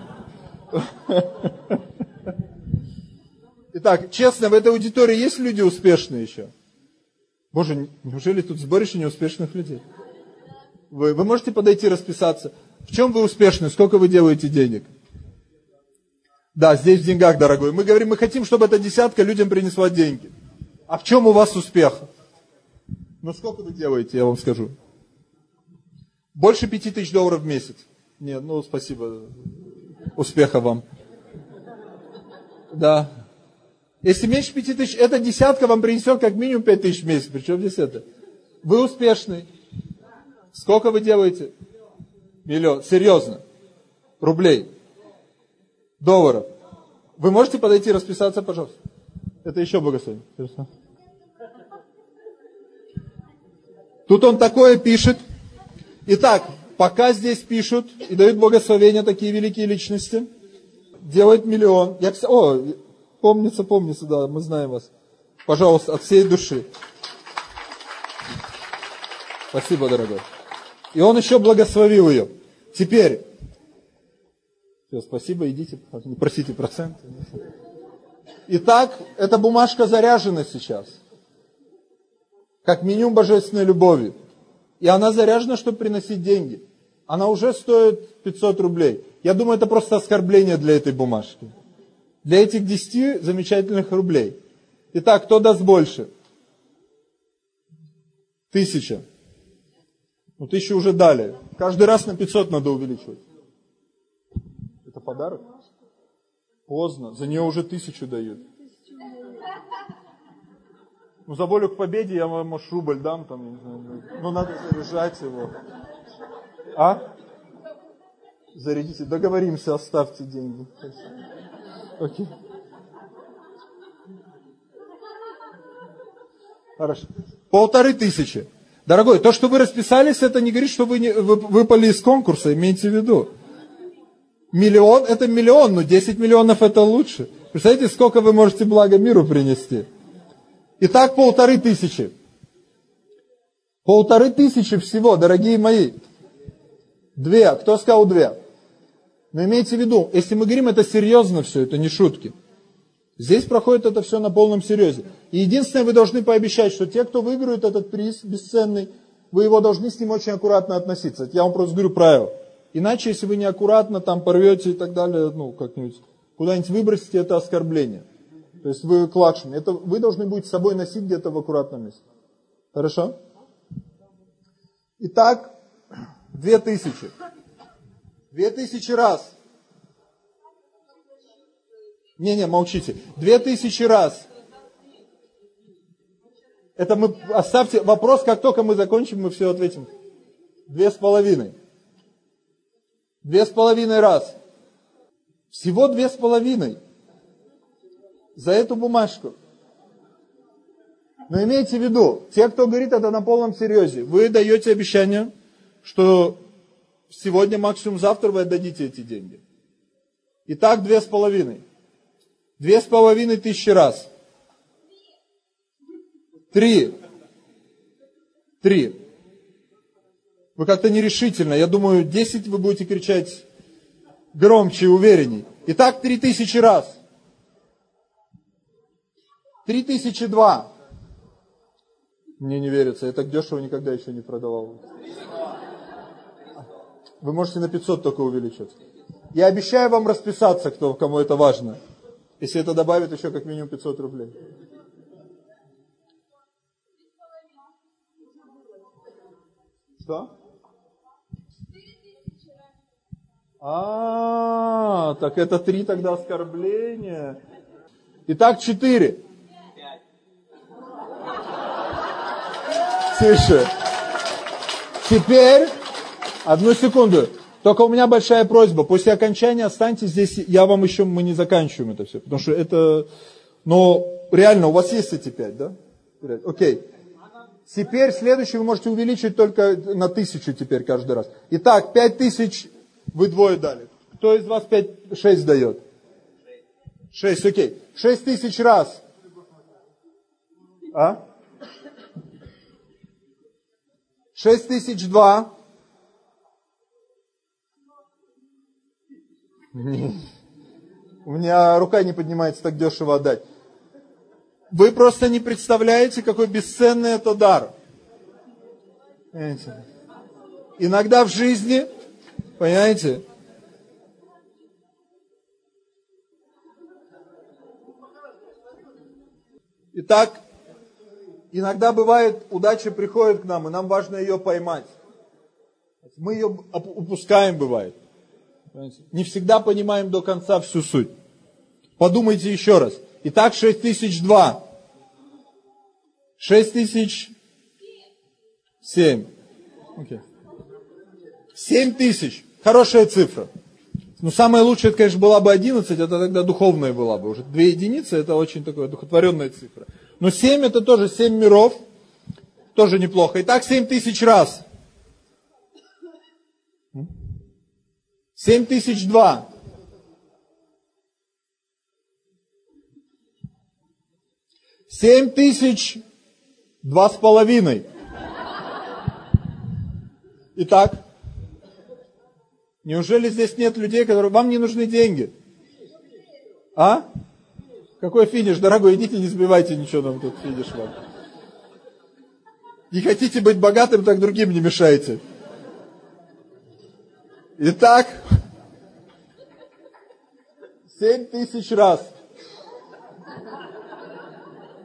Итак, честно, в этой аудитории есть люди успешные еще? Боже, неужели тут сборище неуспешных людей? Вы, вы можете подойти расписаться. В чем вы успешны? Сколько вы делаете денег? Да, здесь в деньгах, дорогой. Мы говорим, мы хотим, чтобы эта десятка людям принесла деньги. А в чем у вас успех? Ну, сколько вы делаете, я вам скажу. Больше пяти тысяч долларов в месяц. Нет, ну, спасибо. Успеха вам. Да. Если меньше пяти тысяч, эта десятка вам принесет как минимум пять тысяч в месяц. Причем здесь это? Вы успешный. Сколько вы делаете? Миллион. Серьезно. Рублей долларов. Вы можете подойти расписаться, пожалуйста? Это еще благословение. Тут он такое пишет. Итак, пока здесь пишут и дают благословения такие великие личности, делает миллион. Я, о, помнится, помнится, да, мы знаем вас. Пожалуйста, от всей души. Спасибо, дорогой. И он еще благословил ее. Теперь, все, спасибо, идите, не просите проценты. Итак, эта бумажка заряжена сейчас. Как минимум божественной любовью. И она заряжена, чтобы приносить деньги. Она уже стоит 500 рублей. Я думаю, это просто оскорбление для этой бумажки. Для этих 10 замечательных рублей. Итак, кто даст больше? Тысяча. Ну, тысячу уже дали. Каждый раз на 500 надо увеличивать подарок? Поздно, за нее уже тысячу дают. Ну, за волю к победе я вам, может, рубль дам, там, не знаю. Ну, надо заряжать его. А? Зарядите, договоримся, оставьте деньги. Окей. Хорошо. Полторы тысячи. Дорогой, то, что вы расписались, это не говорит, что вы не, вы, выпали из конкурса, имейте в виду. Миллион – это миллион, но 10 миллионов – это лучше. Представляете, сколько вы можете блага миру принести? Итак, полторы тысячи. Полторы тысячи всего, дорогие мои. Две. Кто сказал две? Но имейте в виду, если мы говорим, это серьезно все, это не шутки. Здесь проходит это все на полном серьезе. И единственное, вы должны пообещать, что те, кто выиграют этот приз бесценный, вы его должны с ним очень аккуратно относиться. Я вам просто говорю правило. Иначе, если вы неаккуратно там порвете и так далее, ну, как-нибудь, куда-нибудь выбросите, это оскорбление. То есть вы клакшин. Это вы должны будете с собой носить где-то в аккуратном месте. Хорошо? Итак, две тысячи. Две тысячи раз. Не-не, молчите. Две тысячи раз. Это мы оставьте вопрос, как только мы закончим, мы все ответим. Две с половиной. Две с половиной раз. Всего две с половиной. За эту бумажку. Но имейте в виду, те, кто говорит это на полном серьезе, вы даете обещание, что сегодня, максимум завтра вы отдадите эти деньги. Итак, две с половиной. Две с половиной тысячи раз. Три. Три. Вы как-то нерешительно. Я думаю, 10 вы будете кричать громче и уверенней. Итак, так 3000 раз. 3002. Мне не верится. Я так дешево никогда еще не продавал. Вы можете на 500 только увеличить. Я обещаю вам расписаться, кто кому это важно. Если это добавит еще как минимум 500 рублей. Что? А, так это три тогда оскорбления. Итак, четыре. Тише. Теперь, одну секунду. Только у меня большая просьба. После окончания останьтесь здесь. Я вам еще, мы не заканчиваем это все. Потому что это... Но реально, у вас есть эти пять, да? Окей. Теперь следующий вы можете увеличить только на тысячу теперь каждый раз. Итак, пять тысяч вы двое дали. Кто из вас пять, шесть дает? Шесть, окей. Шесть тысяч раз. А? Шесть тысяч два. У меня рука не поднимается так дешево отдать. Вы просто не представляете, какой бесценный это дар. Иногда в жизни, понимаете, Итак, иногда бывает, удача приходит к нам, и нам важно ее поймать. Мы ее упускаем, бывает. Не всегда понимаем до конца всю суть. Подумайте еще раз. Итак, 6002. 6007. Okay. 7 тысяч. Хорошая цифра. Но самое лучшее, это, конечно, была бы 11, это тогда духовная была бы. Уже две единицы, это очень такая духотворенная цифра. Но 7 это тоже 7 миров, тоже неплохо. Итак, 7 тысяч раз. 7 тысяч два. Семь тысяч два с половиной. Итак, Неужели здесь нет людей, которые... Вам не нужны деньги? А? Какой финиш, дорогой? Идите, не сбивайте ничего нам тут, финиш вам. Не хотите быть богатым, так другим не мешайте. Итак, семь тысяч раз.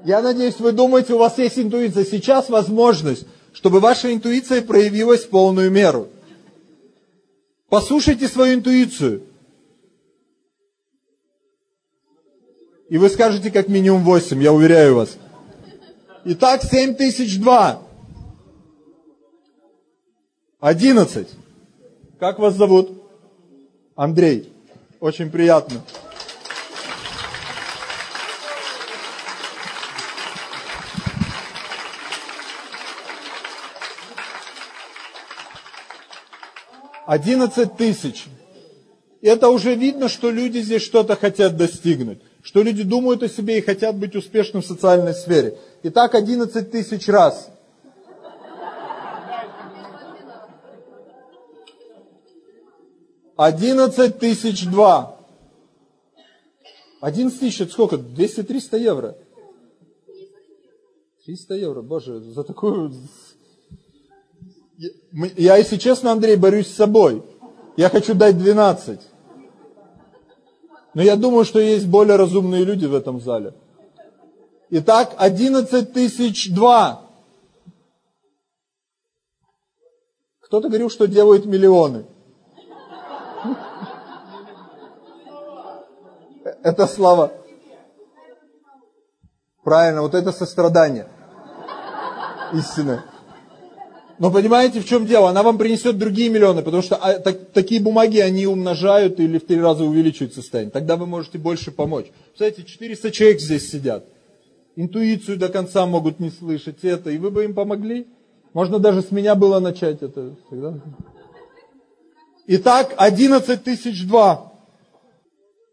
Я надеюсь, вы думаете, у вас есть интуиция. Сейчас возможность, чтобы ваша интуиция проявилась в полную меру. Послушайте свою интуицию. И вы скажете как минимум 8, я уверяю вас. Итак, 7002. 11. Как вас зовут? Андрей. Очень приятно. 11 тысяч. Это уже видно, что люди здесь что-то хотят достигнуть. Что люди думают о себе и хотят быть успешным в социальной сфере. Итак, 11 тысяч раз. Одиннадцать тысяч два. Одиннадцать тысяч, это сколько? Двести-триста евро. Триста евро, боже, за такую я, если честно, Андрей, борюсь с собой. Я хочу дать 12. Но я думаю, что есть более разумные люди в этом зале. Итак, 11 тысяч два. Кто-то говорил, что делают миллионы. Это слава. Правильно, вот это сострадание. Истинное. Но понимаете, в чем дело? Она вам принесет другие миллионы, потому что а, так, такие бумаги, они умножают или в три раза увеличивают состояние. Тогда вы можете больше помочь. Представляете, 400 человек здесь сидят. Интуицию до конца могут не слышать это. И вы бы им помогли? Можно даже с меня было начать это. Всегда. Итак, 11 тысяч два.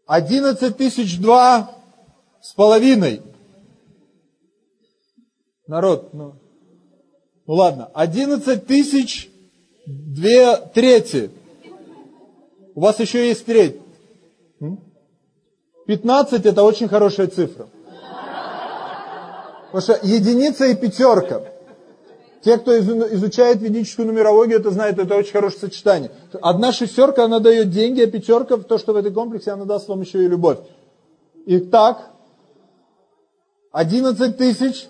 11 тысяч два с половиной. Народ, ну, ну ладно, 11 тысяч две трети. У вас еще есть треть. 15 это очень хорошая цифра. Потому что единица и пятерка. Те, кто изучает ведическую нумерологию, это знают, это очень хорошее сочетание. Одна шестерка, она дает деньги, а пятерка, то, что в этой комплексе, она даст вам еще и любовь. Итак, 11 тысяч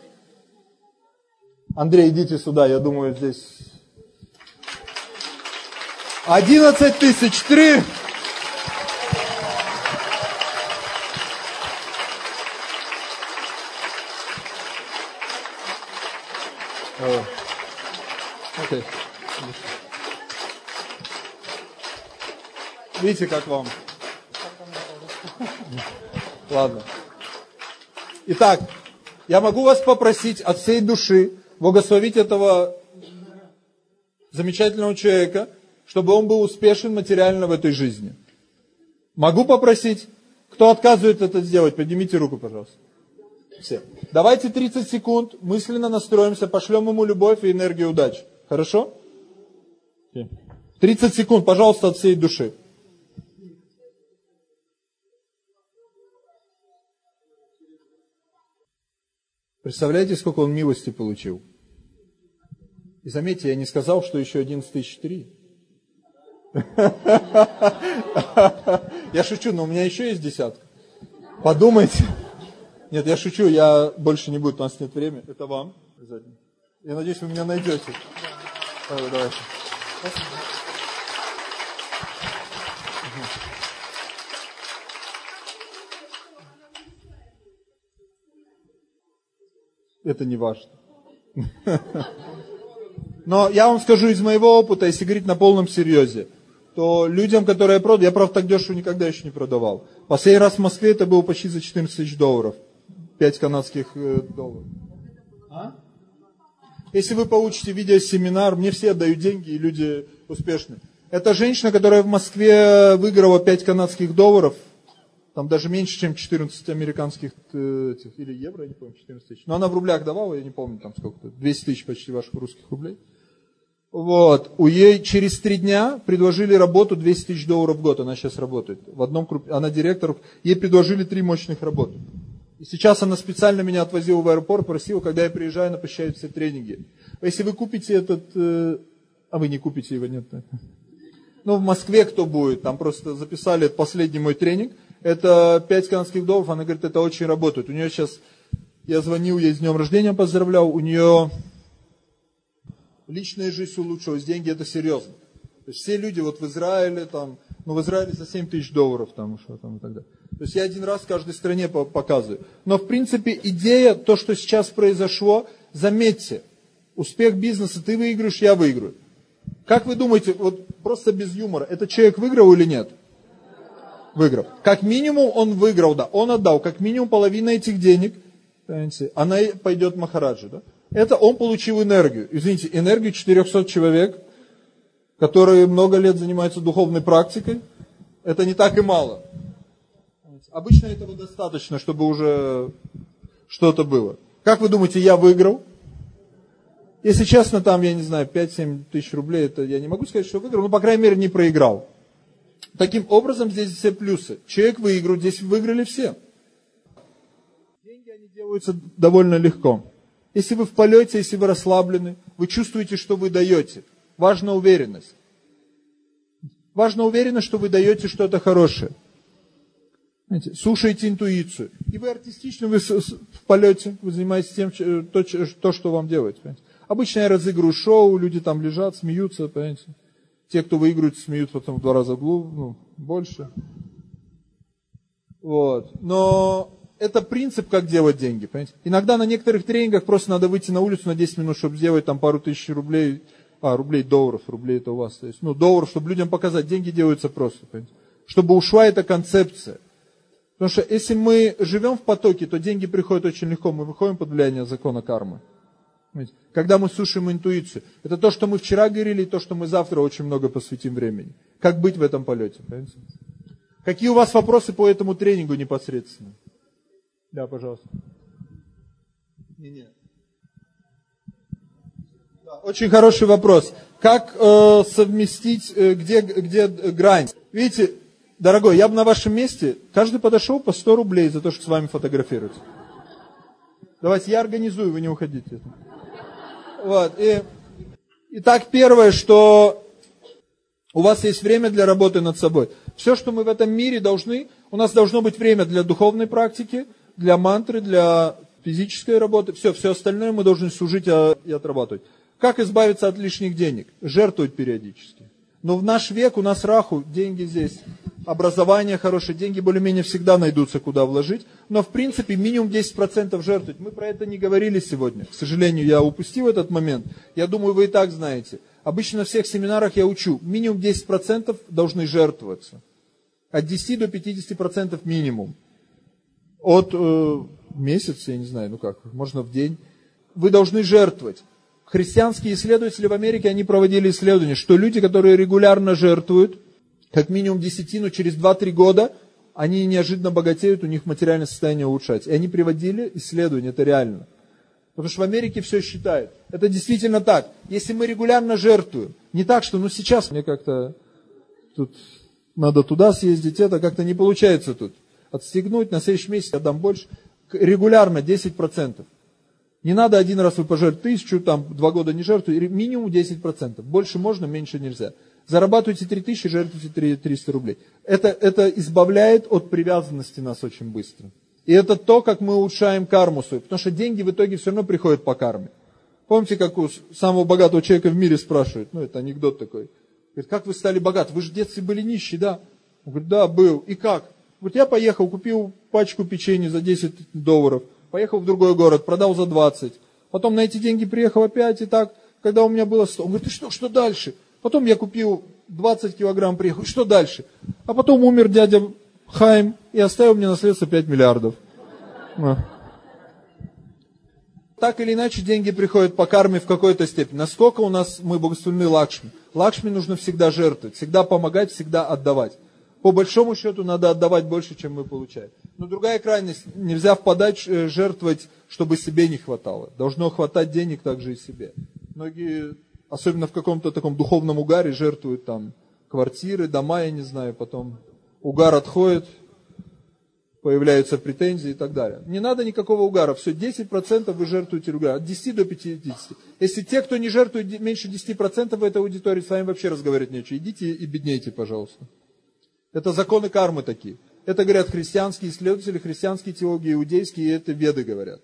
Андрей, идите сюда, я думаю, здесь 11 тысяч три. Видите, как вам? Ладно. Итак, я могу вас попросить от всей души благословить этого замечательного человека, чтобы он был успешен материально в этой жизни. Могу попросить, кто отказывает это сделать, поднимите руку, пожалуйста. Все. Давайте 30 секунд, мысленно настроимся, пошлем ему любовь и энергию удачи. Хорошо? 30 секунд, пожалуйста, от всей души. Представляете, сколько он милости получил? И заметьте, я не сказал, что еще 11 тысяч три. Я шучу, но у меня еще есть десятка. Подумайте. Нет, я шучу, я больше не буду, у нас нет времени. Это вам. Я надеюсь, вы меня найдете. Давайте. Это не важно. Но я вам скажу из моего опыта, если говорить на полном серьезе, то людям, которые я продал, я, правда, так дешево никогда еще не продавал. Последний раз в Москве это было почти за 14 тысяч долларов. 5 канадских э, долларов. А? Если вы получите видеосеминар, мне все отдают деньги, и люди успешны. Это женщина, которая в Москве выиграла 5 канадских долларов там даже меньше, чем 14 американских э, этих, или евро, я не помню, 14 тысяч. Но она в рублях давала, я не помню, там сколько-то, 200 тысяч почти ваших русских рублей. Вот. У ей через три дня предложили работу 200 тысяч долларов в год. Она сейчас работает. В одном круп... Она директор. Ей предложили три мощных работы. И сейчас она специально меня отвозила в аэропорт, просила, когда я приезжаю, она посещает все тренинги. Если вы купите этот... Э... А вы не купите его, нет? Ну, в Москве кто будет? Там просто записали последний мой тренинг – это 5 канадских долларов, она говорит, это очень работает. У нее сейчас, я звонил ей с днем рождения, поздравлял, у нее личная жизнь улучшилась, деньги это серьезно. То есть все люди вот в Израиле, там, ну в Израиле за 7 тысяч долларов там, что там и так далее. То есть я один раз в каждой стране показываю. Но в принципе идея, то, что сейчас произошло, заметьте, успех бизнеса, ты выиграешь, я выиграю. Как вы думаете, вот просто без юмора, этот человек выиграл или нет? Выиграл. Как минимум он выиграл, да, он отдал как минимум половину этих денег, она пойдет Махараджу, да. Это он получил энергию. Извините, энергию 400 человек, которые много лет занимаются духовной практикой, это не так и мало. Обычно этого достаточно, чтобы уже что-то было. Как вы думаете, я выиграл? Если честно, там, я не знаю, 5-7 тысяч рублей, это я не могу сказать, что выиграл, но, по крайней мере, не проиграл. Таким образом, здесь все плюсы. Человек выиграл, здесь выиграли все. Деньги, они делаются довольно легко. Если вы в полете, если вы расслаблены, вы чувствуете, что вы даете. Важна уверенность. Важна уверенность, что вы даете что-то хорошее. Знаете, слушаете интуицию. И вы артистично, вы в полете, вы занимаетесь тем, то, то что вам делать. Обычно я разыгрываю шоу, люди там лежат, смеются, понимаете. Те, кто выигрывают, смеют потом в два раза глубже, ну, больше. Вот. Но это принцип, как делать деньги. Понимаете? Иногда на некоторых тренингах просто надо выйти на улицу на 10 минут, чтобы сделать там пару тысяч рублей, а, рублей, долларов, рублей это у вас. То есть, ну, долларов, чтобы людям показать, деньги делаются просто. Понимаете? Чтобы ушла эта концепция. Потому что если мы живем в потоке, то деньги приходят очень легко. Мы выходим под влияние закона кармы. Когда мы слушаем интуицию. Это то, что мы вчера говорили, и то, что мы завтра очень много посвятим времени. Как быть в этом полете? Понимаете? Какие у вас вопросы по этому тренингу непосредственно? Да, пожалуйста. Не, не. Да, очень хороший вопрос. Как э, совместить, э, где, где грань? Видите, дорогой, я бы на вашем месте, каждый подошел по 100 рублей за то, что с вами фотографируется. Давайте я организую, вы не уходите. Вот. И, итак, первое, что у вас есть время для работы над собой. Все, что мы в этом мире должны, у нас должно быть время для духовной практики, для мантры, для физической работы. Все, все остальное мы должны служить а, и отрабатывать. Как избавиться от лишних денег? Жертвовать периодически. Но в наш век у нас раху, деньги здесь, образование хорошее, деньги более-менее всегда найдутся, куда вложить. Но в принципе минимум 10% жертвовать. Мы про это не говорили сегодня. К сожалению, я упустил этот момент. Я думаю, вы и так знаете. Обычно на всех семинарах я учу, минимум 10% должны жертвоваться. От 10 до 50% минимум. От э, месяца, я не знаю, ну как, можно в день. Вы должны жертвовать христианские исследователи в Америке, они проводили исследования, что люди, которые регулярно жертвуют, как минимум десятину, через 2-3 года, они неожиданно богатеют, у них материальное состояние улучшается. И они приводили исследования, это реально. Потому что в Америке все считают. Это действительно так. Если мы регулярно жертвуем, не так, что ну сейчас мне как-то тут надо туда съездить, это как-то не получается тут. Отстегнуть, на следующий месяц я дам больше. Регулярно 10%. Не надо один раз вы пожертвовать тысячу, там, два года не жертвуете, минимум 10%. Больше можно, меньше нельзя. Зарабатывайте 3 тысячи, жертвуйте 300 рублей. Это, это избавляет от привязанности нас очень быстро. И это то, как мы улучшаем карму свою. Потому что деньги в итоге все равно приходят по карме. Помните, как у самого богатого человека в мире спрашивают? Ну, это анекдот такой. Говорит, как вы стали богаты? Вы же в детстве были нищие, да? Он говорит, да, был. И как? Вот я поехал, купил пачку печенья за 10 долларов – поехал в другой город, продал за 20. Потом на эти деньги приехал опять, и так, когда у меня было 100. Он говорит, ты что, что дальше? Потом я купил 20 килограмм, приехал, что дальше? А потом умер дядя Хайм и оставил мне наследство 5 миллиардов. Так или иначе, деньги приходят по карме в какой-то степени. Насколько у нас мы благословлены Лакшми? Лакшми нужно всегда жертвовать, всегда помогать, всегда отдавать по большому счету надо отдавать больше, чем мы получаем. Но другая крайность, нельзя впадать, э, жертвовать, чтобы себе не хватало. Должно хватать денег также и себе. Многие, особенно в каком-то таком духовном угаре, жертвуют там квартиры, дома, я не знаю, потом угар отходит, появляются претензии и так далее. Не надо никакого угара, все, 10% вы жертвуете регулярно, от 10 до 50. Если те, кто не жертвует меньше 10% в этой аудитории, с вами вообще разговаривать нечего, идите и беднейте, пожалуйста. Это законы кармы такие. Это говорят христианские исследователи, христианские теологии, иудейские, и это веды говорят.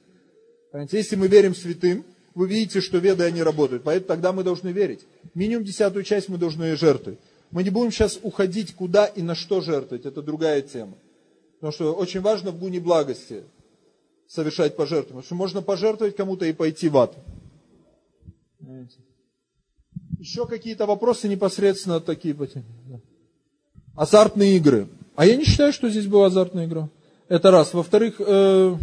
Понимаете? Если мы верим святым, вы видите, что веды, они работают. Поэтому тогда мы должны верить. Минимум десятую часть мы должны жертвовать. Мы не будем сейчас уходить, куда и на что жертвовать. Это другая тема. Потому что очень важно в гуне благости совершать пожертвования. Потому что можно пожертвовать кому-то и пойти в ад. Понимаете? Еще какие-то вопросы непосредственно такие. Да азартные игры. А я не считаю, что здесь была азартная игра. Это раз. Во-вторых, э,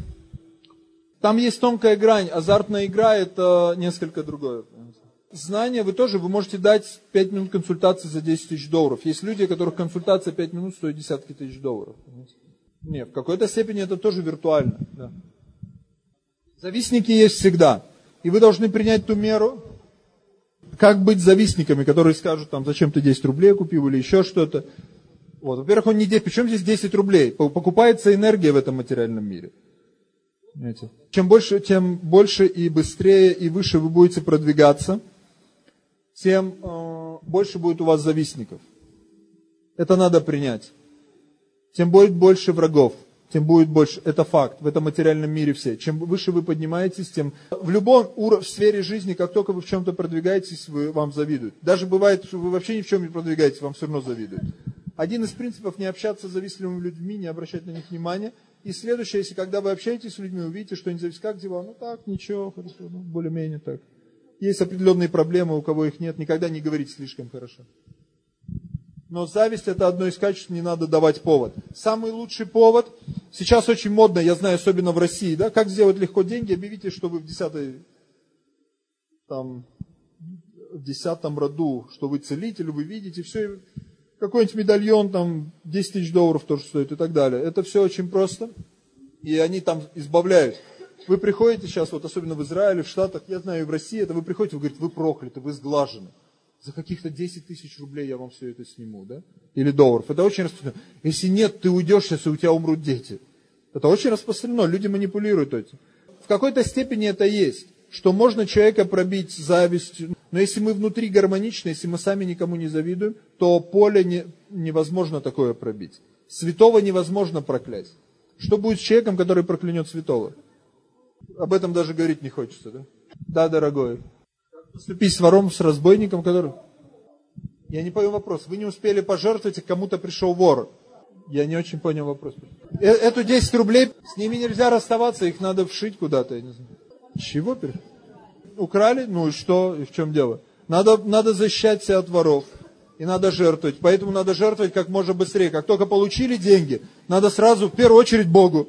там есть тонкая грань. Азартная игра это несколько другое. Знания вы тоже, вы можете дать 5 минут консультации за 10 тысяч долларов. Есть люди, у которых консультация 5 минут стоит десятки тысяч долларов. Нет, в какой-то степени это тоже виртуально. Да. Завистники есть всегда. И вы должны принять ту меру, как быть завистниками, которые скажут, там, зачем ты 10 рублей купил или еще что-то. Вот. Во-первых, он не 10, причем здесь 10 рублей? Покупается энергия в этом материальном мире. Понимаете? Чем больше, тем больше и быстрее и выше вы будете продвигаться, тем э, больше будет у вас завистников. Это надо принять. Тем будет больше врагов, тем будет больше. Это факт в этом материальном мире все. Чем выше вы поднимаетесь, тем в любом уровне, в сфере жизни, как только вы в чем-то продвигаетесь, вы, вам завидуют. Даже бывает, что вы вообще ни в чем не продвигаетесь, вам все равно завидуют. Один из принципов не общаться с завистливыми людьми, не обращать на них внимания. И следующее, если когда вы общаетесь с людьми, увидите, что они зависят, как дела? Ну так, ничего, хорошо, ну, более-менее так. Есть определенные проблемы, у кого их нет, никогда не говорите слишком хорошо. Но зависть это одно из качеств, не надо давать повод. Самый лучший повод, сейчас очень модно, я знаю, особенно в России, да, как сделать легко деньги, объявите, что вы в десятой, там, в десятом роду, что вы целитель, вы видите, все, какой-нибудь медальон, там 10 тысяч долларов тоже стоит и так далее. Это все очень просто. И они там избавляют. Вы приходите сейчас, вот особенно в Израиле, в Штатах, я знаю, и в России, это вы приходите, вы говорите, вы прокляты, вы сглажены. За каких-то 10 тысяч рублей я вам все это сниму, да? Или долларов. Это очень распространено. Если нет, ты уйдешь сейчас, и у тебя умрут дети. Это очень распространено, люди манипулируют этим. В какой-то степени это есть что можно человека пробить завистью. Но если мы внутри гармоничны, если мы сами никому не завидуем, то поле не, невозможно такое пробить. Святого невозможно проклясть. Что будет с человеком, который проклянет святого? Об этом даже говорить не хочется, да? Да, дорогой. Поступить с вором, с разбойником, который... Я не понял вопрос. Вы не успели пожертвовать, и кому-то пришел вор. Я не очень понял вопрос. Э, эту 10 рублей, с ними нельзя расставаться, их надо вшить куда-то, я не знаю. Чего? Украли? Ну и что? И в чем дело? Надо, надо защищать себя от воров. И надо жертвовать. Поэтому надо жертвовать как можно быстрее. Как только получили деньги, надо сразу в первую очередь Богу.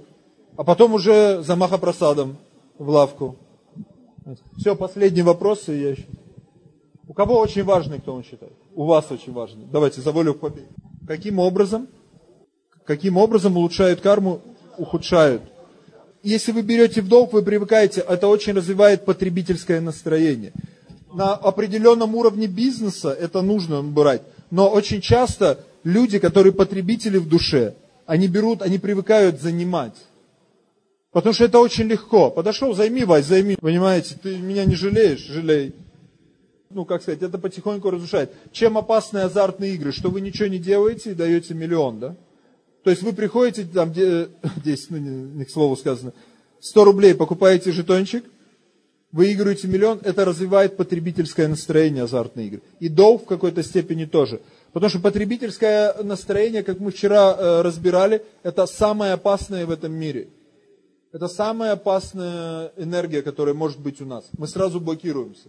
А потом уже за махопросадом в лавку. Все, последний вопрос. И я... У кого очень важный, кто он считает? У вас очень важный. Давайте, за волю к. Каким образом? Каким образом улучшают карму, ухудшают? Если вы берете в долг, вы привыкаете, это очень развивает потребительское настроение. На определенном уровне бизнеса это нужно брать. Но очень часто люди, которые потребители в душе, они берут, они привыкают занимать. Потому что это очень легко. Подошел, займи, Вась, займи. Понимаете, ты меня не жалеешь, жалей. Ну, как сказать, это потихоньку разрушает. Чем опасны азартные игры? Что вы ничего не делаете и даете миллион, да? То есть вы приходите, там, 10, ну, не, не к слову сказано, 100 рублей покупаете жетончик, выигрываете миллион, это развивает потребительское настроение азартной игры. И долг в какой-то степени тоже. Потому что потребительское настроение, как мы вчера э, разбирали, это самое опасное в этом мире. Это самая опасная энергия, которая может быть у нас. Мы сразу блокируемся.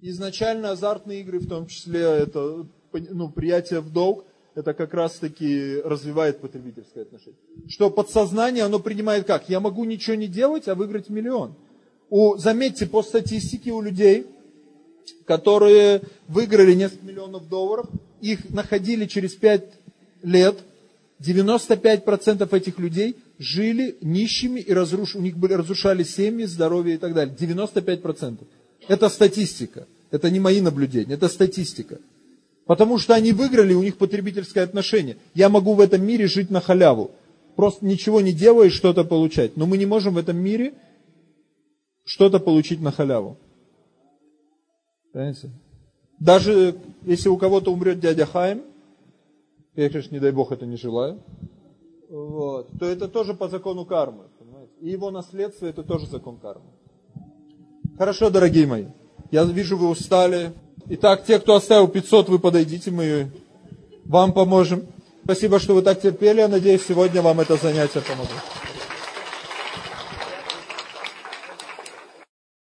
Изначально азартные игры, в том числе это ну, приятие в долг, это как раз таки развивает потребительское отношение. Что подсознание, оно принимает как? Я могу ничего не делать, а выиграть миллион. У, заметьте, по статистике у людей, которые выиграли несколько миллионов долларов, их находили через 5 лет, 95% этих людей жили нищими и разруш... у них были, разрушали семьи, здоровье и так далее. 95%. Это статистика. Это не мои наблюдения, это статистика. Потому что они выиграли, у них потребительское отношение. Я могу в этом мире жить на халяву. Просто ничего не делая и что-то получать. Но мы не можем в этом мире что-то получить на халяву. Понимаете? Даже если у кого-то умрет дядя Хайм, я, конечно, не дай бог это не желаю, вот, то это тоже по закону кармы. Понимаете? И его наследство это тоже закон кармы. Хорошо, дорогие мои. Я вижу, вы устали. Итак, те, кто оставил 500, вы подойдите, мы вам поможем. Спасибо, что вы так терпели. Я надеюсь, сегодня вам это занятие помогло.